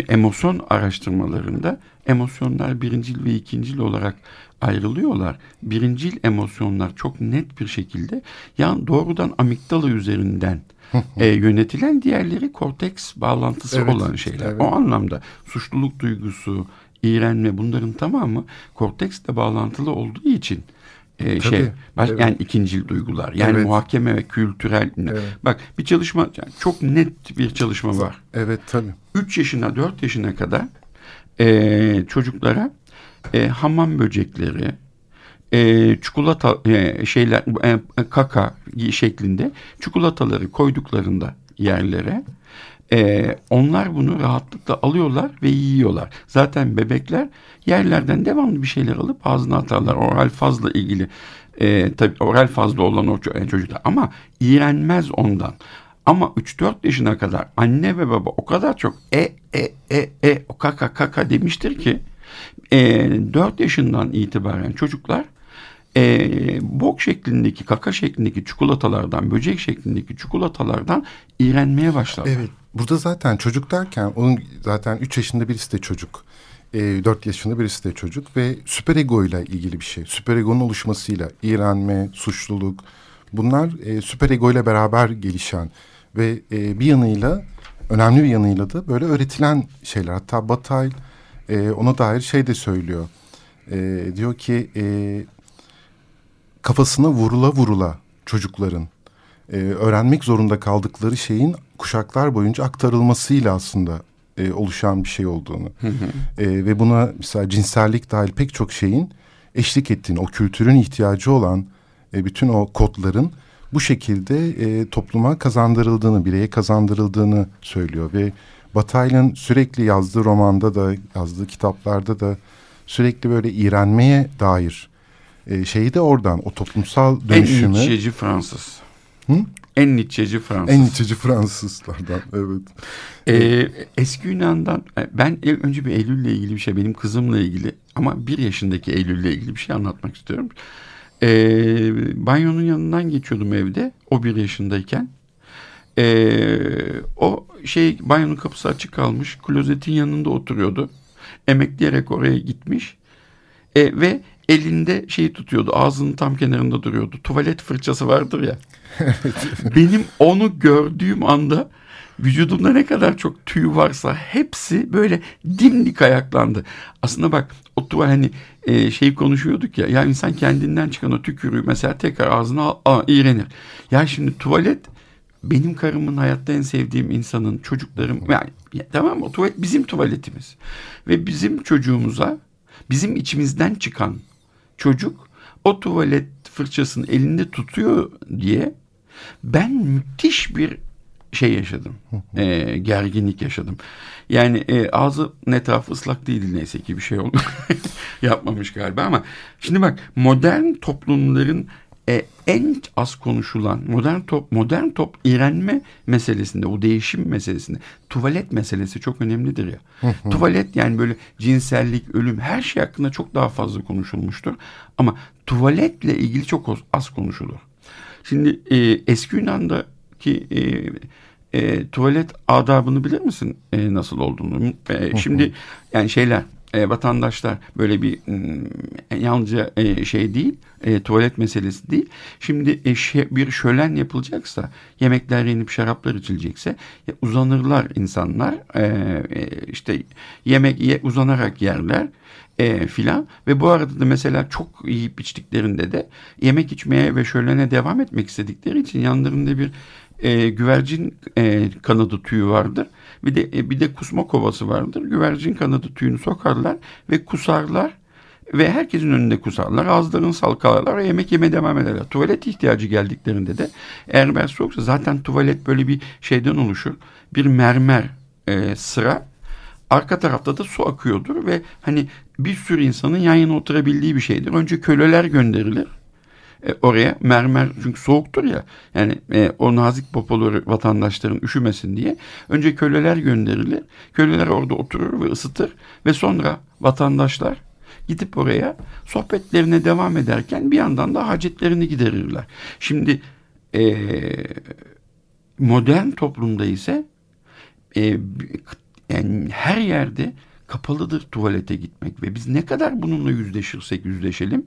emosyon araştırmalarında emosyonlar birincil ve ikincil olarak ayrılıyorlar. Birincil emosyonlar çok net bir şekilde yani doğrudan amigdala üzerinden e, yönetilen diğerleri korteks bağlantısı evet, olan şeyler. Evet. O anlamda suçluluk duygusu, iğrenme bunların tamamı korteksle bağlantılı olduğu için e, şey baş, evet. yani ikincil duygular yani evet. muhakeme ve kültürel evet. bak bir çalışma yani çok net bir çalışma var. Evet tabii. 3 yaşına 4 yaşına kadar e, çocuklara e, hamam böcekleri, e, çikolata e, şeyler e, kaka şeklinde çikolataları koyduklarında yerlere e, onlar bunu rahatlıkla alıyorlar ve yiyorlar. Zaten bebekler yerlerden devamlı bir şeyler alıp ağzına atarlar. Oral fazla ilgili e, tabii oral fazla olan o çocuklar ama iğrenmez ondan. Ama 3-4 yaşına kadar anne ve baba o kadar çok e e e e kaka kaka demiştir ki e, 4 yaşından itibaren çocuklar e, bok şeklindeki, kaka şeklindeki çikolatalardan, böcek şeklindeki çikolatalardan iğrenmeye başlar. Evet. Burada zaten çocuk derken onun zaten 3 yaşında birisi de çocuk. E, 4 yaşında birisi de çocuk ve süper ego ile ilgili bir şey. Süper egonun oluşmasıyla iğrenme, suçluluk bunlar e, süper ego ile beraber gelişen ve e, bir yanıyla önemli bir yanıyla da böyle öğretilen şeyler. Hatta Batay e, ona dair şey de söylüyor. E, diyor ki e, kafasına vurula vurula çocukların e, öğrenmek zorunda kaldıkları şeyin kuşaklar boyunca aktarılmasıyla aslında e, oluşan bir şey olduğunu. E, ve buna mesela cinsellik dahil pek çok şeyin eşlik ettiğini, o kültürün ihtiyacı olan e, bütün o kodların bu şekilde e, topluma kazandırıldığını, bireye kazandırıldığını söylüyor. Ve Batayl'ın sürekli yazdığı romanda da, yazdığı kitaplarda da sürekli böyle iğrenmeye dair e, şeyi de oradan o toplumsal dönüşümü. En ilk Fransız. Hı? En Nietzsche'ci Fransız. En Nietzsche'ci Fransızlardan evet. Ee, eski Yunan'dan e, ben önce bir Eylül'le ilgili bir şey benim kızımla ilgili ama bir yaşındaki Eylül'le ilgili bir şey anlatmak istiyorum. Ee, banyonun yanından geçiyordum evde o bir yaşındayken. Ee, o şey banyonun kapısı açık kalmış klozetin yanında oturuyordu. Emekleyerek oraya gitmiş e, ve elinde şeyi tutuyordu ağzının tam kenarında duruyordu. Tuvalet fırçası vardır ya. Benim onu gördüğüm anda vücudumda ne kadar çok tüy varsa hepsi böyle dimdik ayaklandı. Aslında bak o tuval hani e, şey konuşuyorduk ya ya insan kendinden çıkan o tükürüğü mesela tekrar ağzına al, al, iğrenir. Ya şimdi tuvalet benim karımın hayatta en sevdiğim insanın çocuklarım yani ya, tamam mı? O tuvalet bizim tuvaletimiz. Ve bizim çocuğumuza bizim içimizden çıkan çocuk o tuvalet fırçasını elinde tutuyor diye ben müthiş bir şey yaşadım. e, gerginlik yaşadım. Yani e, ağzı etrafı ıslak değildi neyse ki bir şey oldu. Yapmamış galiba ama şimdi bak modern toplumların e, en az konuşulan modern top modern top iğrenme meselesinde o değişim meselesinde tuvalet meselesi çok önemlidir ya. tuvalet yani böyle cinsellik, ölüm her şey hakkında çok daha fazla konuşulmuştur. Ama tuvaletle ilgili çok az konuşulur. Şimdi e, eski Yunan'daki e, e, tuvalet adabını bilir misin e, nasıl olduğunu? E, şimdi yani şeyler e, vatandaşlar böyle bir e, yalnızca e, şey değil e, tuvalet meselesi değil. Şimdi e, şey, bir şölen yapılacaksa yemekler yenip şaraplar içilecekse e, uzanırlar insanlar e, e, işte yemek ye, uzanarak yerler e, filan ve bu arada da mesela çok yiyip içtiklerinde de yemek içmeye ve şölene devam etmek istedikleri için yanlarında bir e, güvercin e, kanadı tüyü vardır. Bir de e, bir de kusma kovası vardır. Güvercin kanadı tüyünü sokarlar ve kusarlar ve herkesin önünde kusarlar. Ağızlarını salkalarlar ve yemek yemeye devam ederler. Tuvalet ihtiyacı geldiklerinde de eğer ben soğuksa zaten tuvalet böyle bir şeyden oluşur. Bir mermer e, sıra arka tarafta da su akıyordur ve hani bir sürü insanın yan yana oturabildiği bir şeydir. Önce köleler gönderilir e, oraya mermer çünkü soğuktur ya yani e, o nazik popoları vatandaşların üşümesin diye önce köleler gönderilir. Köleler orada oturur ve ısıtır ve sonra vatandaşlar gidip oraya sohbetlerine devam ederken bir yandan da hacetlerini giderirler. Şimdi e, modern toplumda ise e, yani her yerde kapalıdır tuvalete gitmek ve biz ne kadar bununla yüzleşirsek yüzleşelim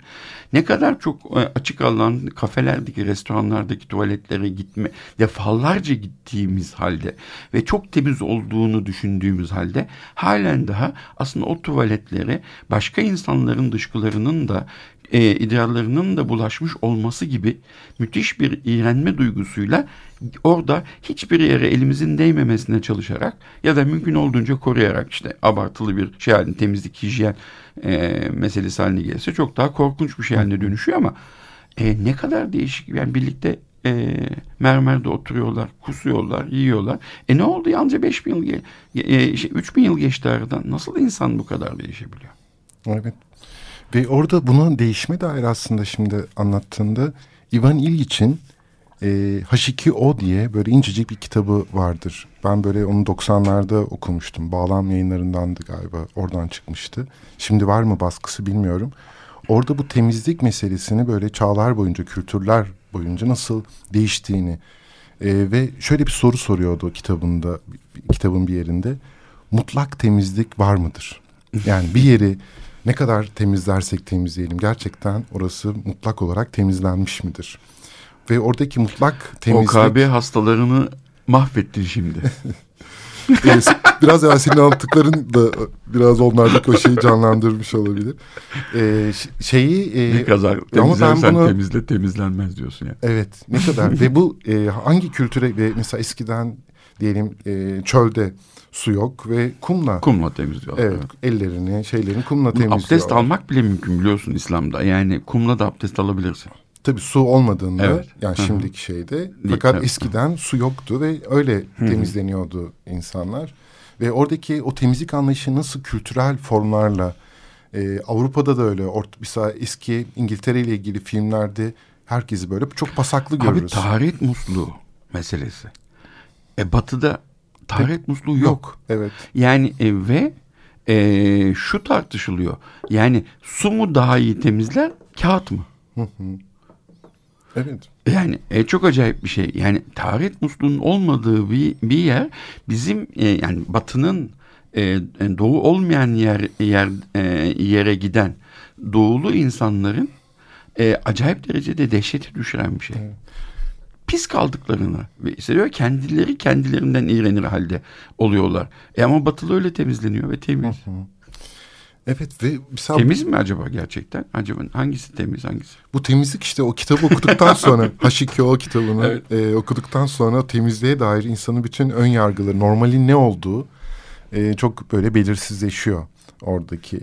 ne kadar çok e, açık alan kafelerdeki restoranlardaki tuvaletlere gitme defalarca gittiğimiz halde ve çok temiz olduğunu düşündüğümüz halde halen daha aslında o tuvaletlere başka insanların dışkılarının da e, ideallerinin de bulaşmış olması gibi müthiş bir iğrenme duygusuyla orada hiçbir yere elimizin değmemesine çalışarak ya da mümkün olduğunca koruyarak işte abartılı bir şey halinde temizlik hijyen e, meselesi haline gelirse çok daha korkunç bir şey haline dönüşüyor ama e, ne kadar değişik yani birlikte e, mermerde oturuyorlar, kusuyorlar, yiyorlar. E ne oldu? Yalnızca 5 bin yıl, e, şey, 3 bin yıl geçti aradan. Nasıl insan bu kadar değişebiliyor? Evet. Ve orada bunun değişme dair aslında şimdi anlattığında Ivan İlgiç'in e, H2O diye böyle incecik bir kitabı vardır. Ben böyle onu 90'larda okumuştum. Bağlam yayınlarındandı galiba. Oradan çıkmıştı. Şimdi var mı baskısı bilmiyorum. Orada bu temizlik meselesini böyle çağlar boyunca, kültürler boyunca nasıl değiştiğini e, ve şöyle bir soru soruyordu kitabında, kitabın bir yerinde. Mutlak temizlik var mıdır? Yani bir yeri ne kadar temizlersek temizleyelim gerçekten orası mutlak olarak temizlenmiş midir? Ve oradaki mutlak temizlik... OKB hastalarını mahvettin şimdi. biraz yani senin anlattıkların da biraz onlardaki o şeyi canlandırmış olabilir. Ee, şeyi... E, ne kadar temizlersen bunu, temizle temizlenmez diyorsun yani. Evet ne kadar ve bu e, hangi kültüre ve mesela eskiden diyelim e, çölde su yok ve kumla. Kumla temizliyorlar. Evet, evet. ellerini şeylerini kumla temizliyorlar. Abdest almak bile mümkün biliyorsun İslam'da. Yani kumla da abdest alabilirsin. Tabii su olmadığında evet. yani şimdiki şeyde fakat evet. eskiden su yoktu ve öyle temizleniyordu insanlar. Ve oradaki o temizlik anlayışı nasıl kültürel formlarla e, Avrupa'da da öyle. Or mesela eski İngiltere ile ilgili filmlerde herkesi böyle çok pasaklı görürüz. Abi taharet musluğu. meselesi. E, batı'da taharet musluğu yok. yok. Evet. Yani e, ve e, şu tartışılıyor. Yani su mu daha iyi temizler, kağıt mı? Evet. Yani e, çok acayip bir şey. Yani taharet musluğunun olmadığı bir, bir yer bizim e, yani batının e, e, doğu olmayan yer, yer e, yere giden doğulu insanların e, acayip derecede dehşete düşüren bir şey. Evet. Pis kaldıklarını ve hissediyor kendileri kendilerinden iğrenir halde oluyorlar. E ama batılı öyle temizleniyor ve temiz. Hı hı. Evet ve mesela... Temiz mi acaba gerçekten? Acaba hangisi temiz hangisi? Bu temizlik işte o kitabı okuduktan sonra H2O kitabını evet. e, okuduktan sonra temizliğe dair insanın bütün ön yargıları normalin ne olduğu e, çok böyle belirsizleşiyor oradaki.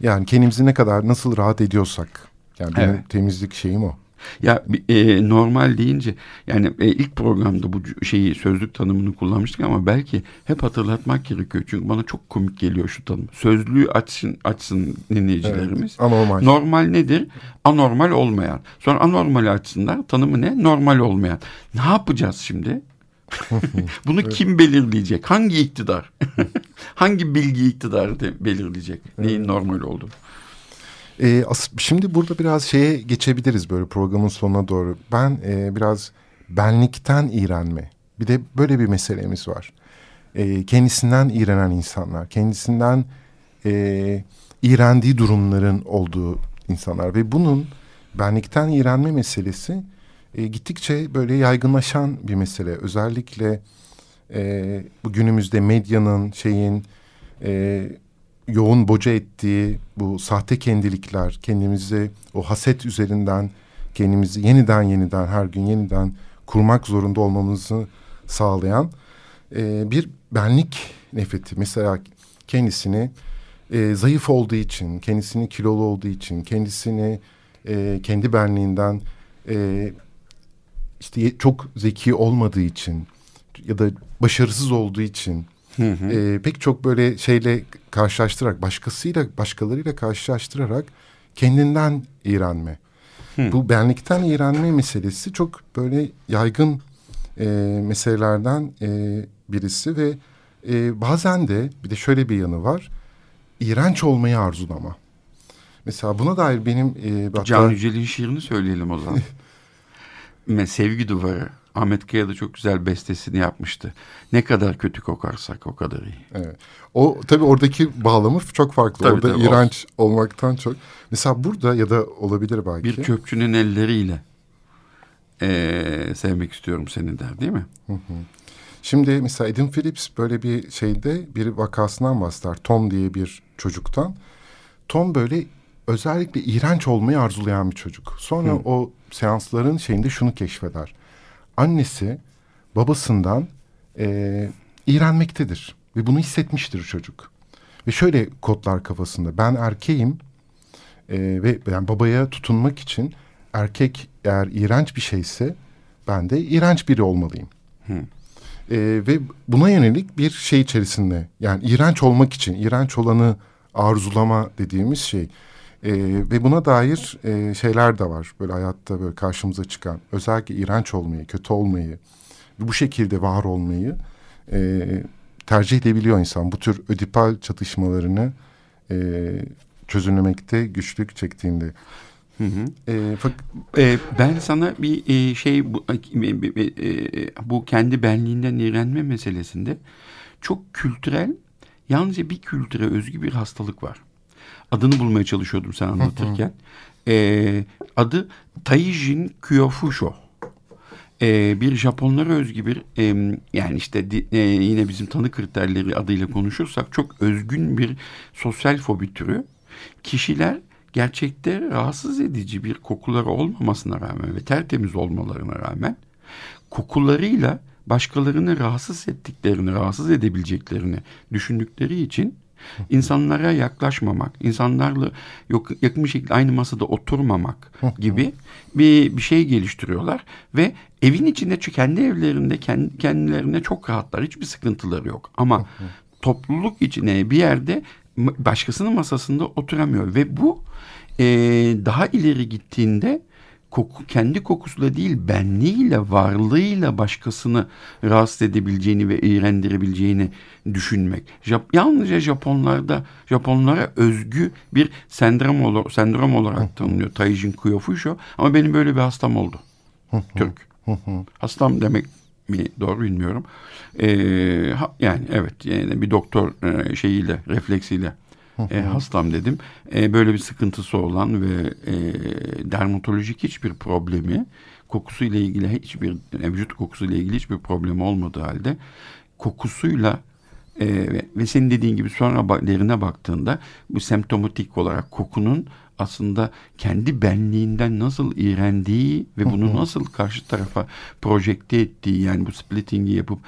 Yani kendimizi ne kadar nasıl rahat ediyorsak yani benim evet. temizlik şeyim o. Ya e, normal deyince yani e, ilk programda bu şeyi sözlük tanımını kullanmıştık ama belki hep hatırlatmak gerekiyor. Çünkü bana çok komik geliyor şu tanım. Sözlüğü açsın açsın dinleyicilerimiz. Evet, anormal. Normal nedir? Anormal olmayan. Sonra anormal açsınlar. Tanımı ne? Normal olmayan. Ne yapacağız şimdi? Bunu evet. kim belirleyecek? Hangi iktidar? Hangi bilgi iktidarı belirleyecek? Evet. Neyin normal olduğunu? E, şimdi burada biraz şeye geçebiliriz böyle programın sonuna doğru. Ben e, biraz benlikten iğrenme. Bir de böyle bir meselemiz var. E, kendisinden iğrenen insanlar, kendisinden e, iğrendiği durumların olduğu insanlar ve bunun benlikten iğrenme meselesi e, gittikçe böyle yaygınlaşan bir mesele. Özellikle e, bu günümüzde medyanın şeyin e, yoğun boca ettiği bu sahte kendilikler, kendimizi o haset üzerinden kendimizi yeniden yeniden her gün yeniden kurmak zorunda olmamızı sağlayan e, bir benlik nefreti. Mesela kendisini e, zayıf olduğu için, kendisini kilolu olduğu için, kendisini e, kendi benliğinden e, işte çok zeki olmadığı için ya da başarısız olduğu için Hı hı. E, pek çok böyle şeyle karşılaştırarak, başkasıyla, başkalarıyla karşılaştırarak kendinden iğrenme. Hı. Bu benlikten iğrenme meselesi çok böyle yaygın e, meselelerden e, birisi ve e, bazen de bir de şöyle bir yanı var. İğrenç olmayı arzulama. Mesela buna dair benim... E, hatta... Can Yücel'in şiirini söyleyelim o zaman. Sevgi duvarı. Ahmet Kaya da çok güzel bestesini yapmıştı. Ne kadar kötü kokarsak o kadar iyi. Evet. O tabii oradaki bağlamı çok farklı. Tabii, Orada tabii, iğrenç olsun. olmaktan çok. Mesela burada ya da olabilir belki. Bir köpçünün elleriyle ee, sevmek istiyorum seni der değil mi? Hı hı. Şimdi mesela Edin Phillips böyle bir şeyde bir vakasından bahseder. Tom diye bir çocuktan. Tom böyle özellikle iğrenç olmayı arzulayan bir çocuk. Sonra Hı. o seansların şeyinde şunu keşfeder annesi babasından e, iğrenmektedir. Ve bunu hissetmiştir çocuk. Ve şöyle kodlar kafasında. Ben erkeğim e, ve yani babaya tutunmak için erkek eğer iğrenç bir şeyse ben de iğrenç biri olmalıyım. Hmm. E, ve buna yönelik bir şey içerisinde yani iğrenç olmak için iğrenç olanı arzulama dediğimiz şey e, ve buna dair e, şeyler de var böyle hayatta böyle karşımıza çıkan. Özellikle iğrenç olmayı, kötü olmayı, bu şekilde var olmayı e, tercih edebiliyor insan. Bu tür ödipal çatışmalarını e, çözümlemekte güçlük çektiğinde. Hı hı. E, e, ben sana bir e, şey bu, e, e, bu kendi benliğinden iğrenme meselesinde çok kültürel yalnızca bir kültüre özgü bir hastalık var adını bulmaya çalışıyordum sen anlatırken. ee, adı Taijin Kyofusho. Ee, bir Japonlara özgü bir e, yani işte e, yine bizim tanı kriterleri adıyla konuşursak çok özgün bir sosyal fobi türü. Kişiler gerçekte rahatsız edici bir kokuları olmamasına rağmen ve tertemiz olmalarına rağmen kokularıyla başkalarını rahatsız ettiklerini, rahatsız edebileceklerini düşündükleri için insanlara yaklaşmamak, insanlarla yok, yakın bir şekilde aynı masada oturmamak gibi bir, bir şey geliştiriyorlar ve evin içinde kendi evlerinde kendi, kendilerine çok rahatlar. Hiçbir sıkıntıları yok. Ama topluluk içine bir yerde başkasının masasında oturamıyor ve bu e, daha ileri gittiğinde koku, kendi kokusuyla değil benliğiyle, varlığıyla başkasını rahatsız edebileceğini ve iğrendirebileceğini düşünmek. Jap, yalnızca Japonlarda, Japonlara özgü bir sendrom, olur, sendrom olarak tanınıyor. Taijin Kuyofusho. Ama benim böyle bir hastam oldu. Türk. Hastam demek mi doğru bilmiyorum. Ee, ha, yani evet yani bir doktor e, şeyiyle refleksiyle e, hastam dedim. E, böyle bir sıkıntısı olan ve e, dermatolojik hiçbir problemi kokusuyla ilgili hiçbir vücut kokusuyla ilgili hiçbir problemi olmadığı halde kokusuyla e, ve senin dediğin gibi sonra derine baktığında bu semptomatik olarak kokunun aslında kendi benliğinden nasıl iğrendiği ve bunu nasıl karşı tarafa projekte ettiği yani bu splitting'i yapıp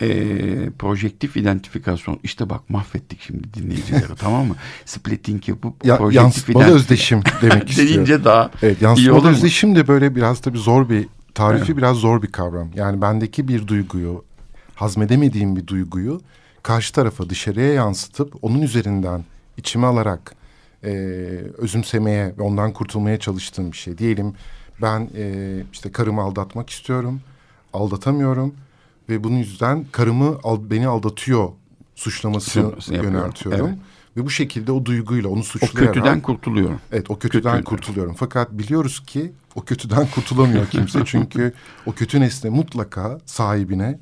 e, projektif identifikasyon işte bak mahvettik şimdi dinleyicileri tamam mı? Splitting yapıp ya, yansıtmalı özdeşim demek. Deyince daha evet, yansıtmalı iyi özdeşim de böyle biraz tabii zor bir tarifi evet. biraz zor bir kavram. Yani bendeki bir duyguyu hazmedemediğim bir duyguyu karşı tarafa dışarıya yansıtıp onun üzerinden içime alarak e, özümsemeye ve ondan kurtulmaya çalıştığım bir şey. Diyelim ben e, işte karımı aldatmak istiyorum, aldatamıyorum ve bunun yüzden karımı al, beni aldatıyor suçlamasını yöneltiyorum. Evet. Ve bu şekilde o duyguyla onu suçlayarak... O kötüden kurtuluyorum. Evet o kötüden Kötü. kurtuluyorum. Fakat biliyoruz ki o kötüden kurtulamıyor kimse. çünkü o kötü nesne mutlaka sahibine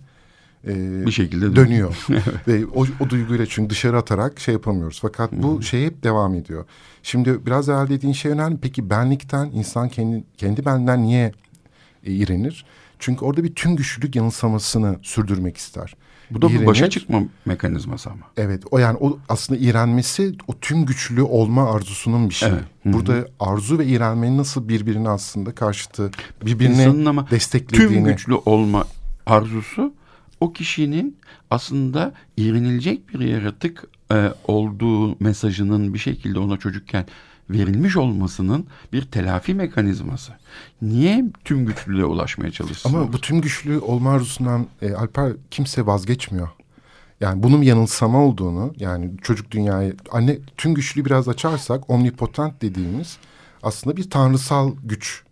e, bir şekilde dönüyor. Ve o, o duyguyla çünkü dışarı atarak şey yapamıyoruz. Fakat bu -hı. şey hep devam ediyor. Şimdi biraz evvel dediğin şey önemli. Peki benlikten insan kendi, kendi benden niye e, iğrenir? Çünkü orada bir tüm güçlülük yanılsamasını sürdürmek ister. Bu da İğrenir. bir başa çıkma mekanizması ama. Evet o yani o aslında iğrenmesi o tüm güçlü olma arzusunun bir şey. Evet. Burada arzu ve iğrenmenin nasıl birbirini aslında karşıtı birbirini ama desteklediğini. Tüm güçlü olma arzusu o kişinin aslında iğrenilecek bir yaratık e, olduğu mesajının bir şekilde ona çocukken verilmiş olmasının bir telafi mekanizması. Niye tüm güçlülüğe ulaşmaya çalışsın? Ama bu tüm güçlü olma arzusundan e, Alper kimse vazgeçmiyor. Yani bunun yanılsama olduğunu yani çocuk dünyayı anne tüm güçlüğü biraz açarsak omnipotent dediğimiz aslında bir tanrısal güç.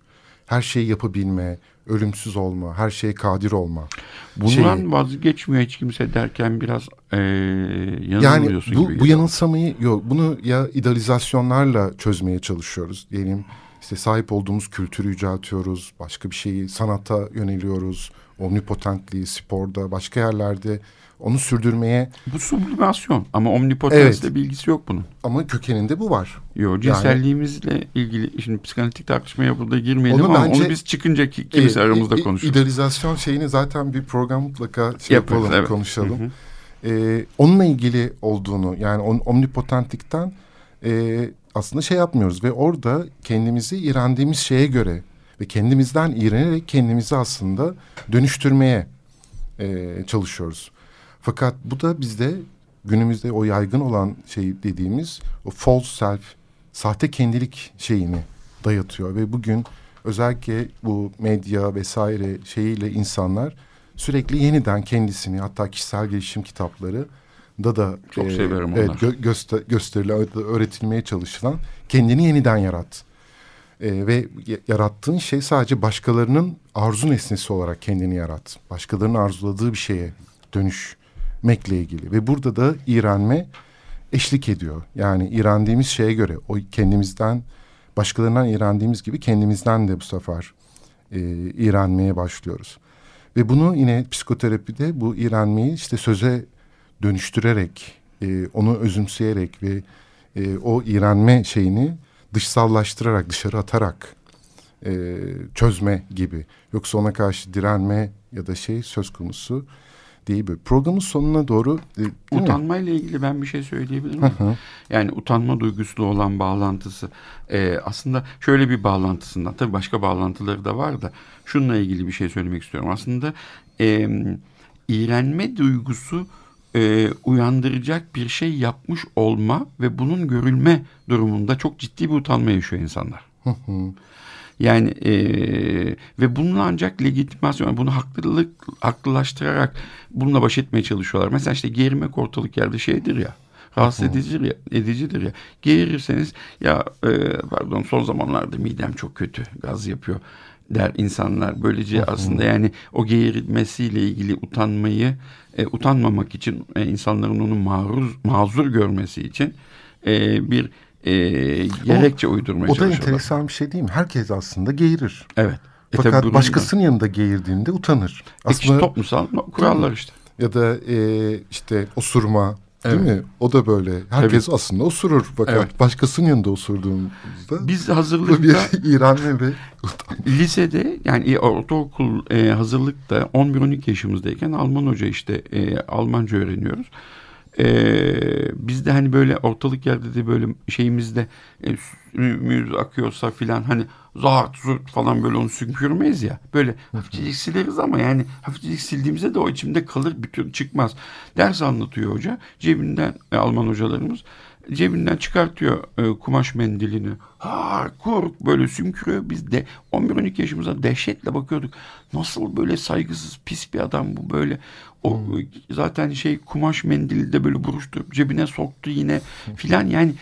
Her şeyi yapabilme, ölümsüz olma, her şeye kadir olma. Bundan şey, vazgeçmiyor hiç kimse derken biraz e, yanılmıyorsun yani bu, gibi. Bu yanılsamayı yok. Bunu ya idealizasyonlarla çözmeye çalışıyoruz. Diyelim işte sahip olduğumuz kültürü yüceltiyoruz. Başka bir şeyi sanata yöneliyoruz. Omnipotentliği sporda başka yerlerde onu sürdürmeye... Bu sublimasyon ama omnipotensle evet. bilgisi yok bunun. Ama kökeninde bu var. Yok cinselliğimizle yani, ilgili şimdi psikanalitik tartışmaya burada girmeyelim onu ama bence, onu biz çıkınca kimisi e, aramızda konuşuruz. İdealizasyon şeyini zaten bir program mutlaka şey Yaparız, yapalım, evet. konuşalım. Hı hı. Ee, onunla ilgili olduğunu yani on, omnipotentlikten e, aslında şey yapmıyoruz ve orada kendimizi iğrendiğimiz şeye göre ve kendimizden iğrenerek kendimizi aslında dönüştürmeye e, çalışıyoruz. Fakat bu da bizde günümüzde o yaygın olan şey dediğimiz o false self, sahte kendilik şeyini dayatıyor ve bugün özellikle bu medya vesaire şeyiyle insanlar sürekli yeniden kendisini hatta kişisel gelişim kitapları da da çok e, severim evet, onlar. Gö göster gösterilen öğretilmeye çalışılan kendini yeniden yarat. E, ve yarattığın şey sadece başkalarının arzu nesnesi olarak kendini yarat. Başkalarının arzuladığı bir şeye dönüş mekle ilgili ve burada da iğrenme eşlik ediyor. Yani iğrendiğimiz şeye göre o kendimizden başkalarından iğrendiğimiz gibi kendimizden de bu sefer e, iğrenmeye başlıyoruz. Ve bunu yine psikoterapide bu iğrenmeyi işte söze dönüştürerek, e, onu özümseyerek ve e, o iğrenme şeyini dışsallaştırarak, dışarı atarak e, çözme gibi. Yoksa ona karşı direnme ya da şey söz konusu diye böyle programın sonuna doğru e, utanma ile ilgili ben bir şey söyleyebilir miyim? Yani utanma duygusuyla olan bağlantısı e, aslında şöyle bir bağlantısından tabii başka bağlantıları da var da şununla ilgili bir şey söylemek istiyorum. Aslında e, iğrenme duygusu e, uyandıracak bir şey yapmış olma ve bunun görülme durumunda çok ciddi bir utanma yaşıyor insanlar. Yani e, ve bunun ancak legitimasyon, bunu haklılık haklılaştırarak bununla baş etmeye çalışıyorlar. Mesela işte gerilmek ortalık yerde şeydir ya Rahatsız edicidir ya, edicidir ya. Geğirirseniz ya e, pardon son zamanlarda midem çok kötü gaz yapıyor der insanlar. Böylece aslında yani o geğirmesiyle ilgili utanmayı e, utanmamak için e, insanların onu maruz, mazur görmesi için e, bir e, gerekçe o, uydurmaya O da enteresan bir şey değil mi? Herkes aslında geğirir. Evet. E Fakat e başkasının yanında geğirdiğinde utanır. Aslında işte toplumsal kurallar işte. Ya da e, işte osurma Değil evet. mi? O da böyle. Herkes Tabii. aslında osurur. Fakat evet. başkasının yanında osurduğumuzda biz hazırlıkta bir İran ve lisede yani ortaokul e, hazırlıkta 11-12 yaşımızdayken Alman hoca işte e, Almanca öğreniyoruz. Ee, biz de hani böyle ortalık yerde de böyle şeyimizde e, sümüğümüz akıyorsa filan hani zart zurt falan böyle onu sümkürmeyiz ya. Böyle hafifçecik sileriz ama yani hafifçecik sildiğimizde de o içimde kalır türlü çıkmaz. Ders anlatıyor hoca. Cebinden e, Alman hocalarımız cebinden çıkartıyor e, kumaş mendilini. Ha kork böyle sümkürüyor. Biz de 11-12 yaşımızda dehşetle bakıyorduk. Nasıl böyle saygısız pis bir adam bu böyle. O hmm. zaten şey kumaş mendili de böyle buruşturup cebine soktu yine filan yani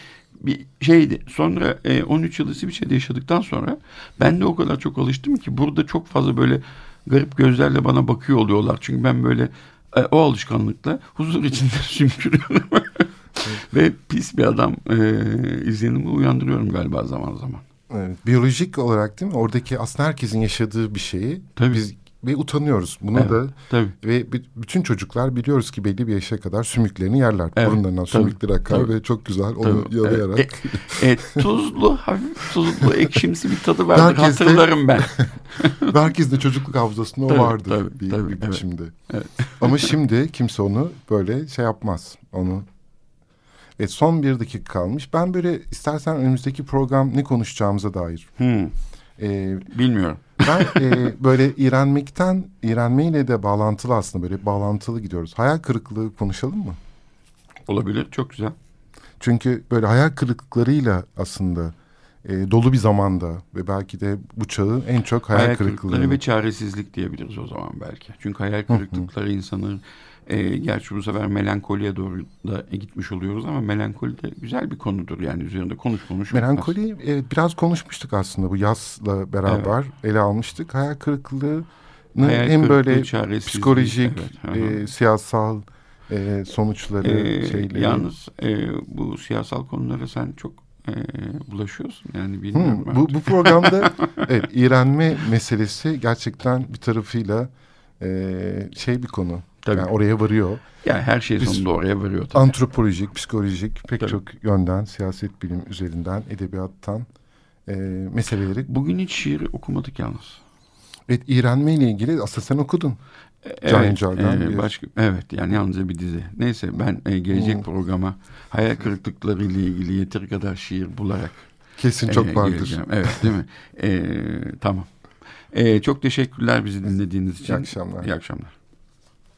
bir şeydi. Sonra e, 13 yıl İsviçre'de yaşadıktan sonra ben de o kadar çok alıştım ki burada çok fazla böyle garip gözlerle bana bakıyor oluyorlar. Çünkü ben böyle e, o alışkanlıkla huzur içinde sümkürüyorum. Ve pis bir adam e, izlenimi uyandırıyorum galiba zaman zaman. Evet, biyolojik olarak değil mi? Oradaki aslında herkesin yaşadığı bir şeyi Tabii. biz ve utanıyoruz. Buna evet, da tabii. ve bütün çocuklar biliyoruz ki belli bir yaşa kadar sümüklerini yerler. Evet, Burunlarından tabii, sümükleri akar tabii. ve çok güzel onu tabii, yalayarak. Evet, e, e, tuzlu, hafif tuzlu, ekşimsi bir tadı vardır. Herkes Hatırlarım ben. herkes de çocukluk hafızasında tabii, o vardır tabii, bir, tabii, bir evet, biçimde. Evet. Ama şimdi kimse onu böyle şey yapmaz. Onu Evet son bir dakika kalmış. Ben böyle istersen önümüzdeki program ne konuşacağımıza dair. Hmm. Ee, Bilmiyorum. Ben e, böyle iğrenmekten, iğrenmeyle de bağlantılı aslında böyle bağlantılı gidiyoruz. Hayal kırıklığı konuşalım mı? Olabilir, çok güzel. Çünkü böyle hayal kırıklıklarıyla aslında e, dolu bir zamanda ve belki de bu çağın en çok hayal, hayal kırıklığı. kırıklıkları ve çaresizlik diyebiliriz o zaman belki. Çünkü hayal kırıklıkları insanın e, gerçi bu sefer melankoliye doğru da gitmiş oluyoruz ama melankoli de güzel bir konudur yani üzerinde konuş konuş. Melankoli e, biraz konuşmuştuk aslında bu yazla beraber evet. ele almıştık. Hayal kırıklığı Hayal hem böyle psikolojik, evet, e, siyasal e, sonuçları ee, şeyleri. Yalnız e, bu siyasal konulara sen çok e, bulaşıyorsun yani bilmiyorum. Hmm, bu, bu programda evet, iğrenme meselesi gerçekten bir tarafıyla e, şey bir konu. Tabii. Yani oraya varıyor. Yani her şey Biz, sonunda oraya varıyor. Tabii. Antropolojik, psikolojik pek tabii. çok yönden, siyaset bilim üzerinden, edebiyattan e, meseleleri. Bugün hiç şiir okumadık yalnız. Evet, iğrenme ile ilgili aslında sen okudun. Evet, Can e, bir... başka, evet yani yalnızca bir dizi. Neyse ben e, gelecek hmm. programa hayal kırıklıkları ile ilgili yeteri kadar şiir bularak Kesin çok e, vardır. Geleceğim. Evet değil mi? E, tamam. E, çok teşekkürler bizi dinlediğiniz için. İyi akşamlar. İyi akşamlar.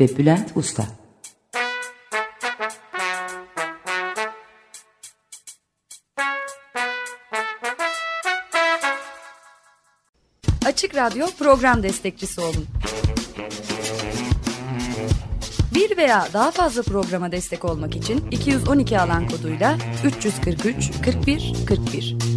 ve Bülent Usta. Açık Radyo program destekçisi olun. Bir veya daha fazla programa destek olmak için 212 alan koduyla 343 41 41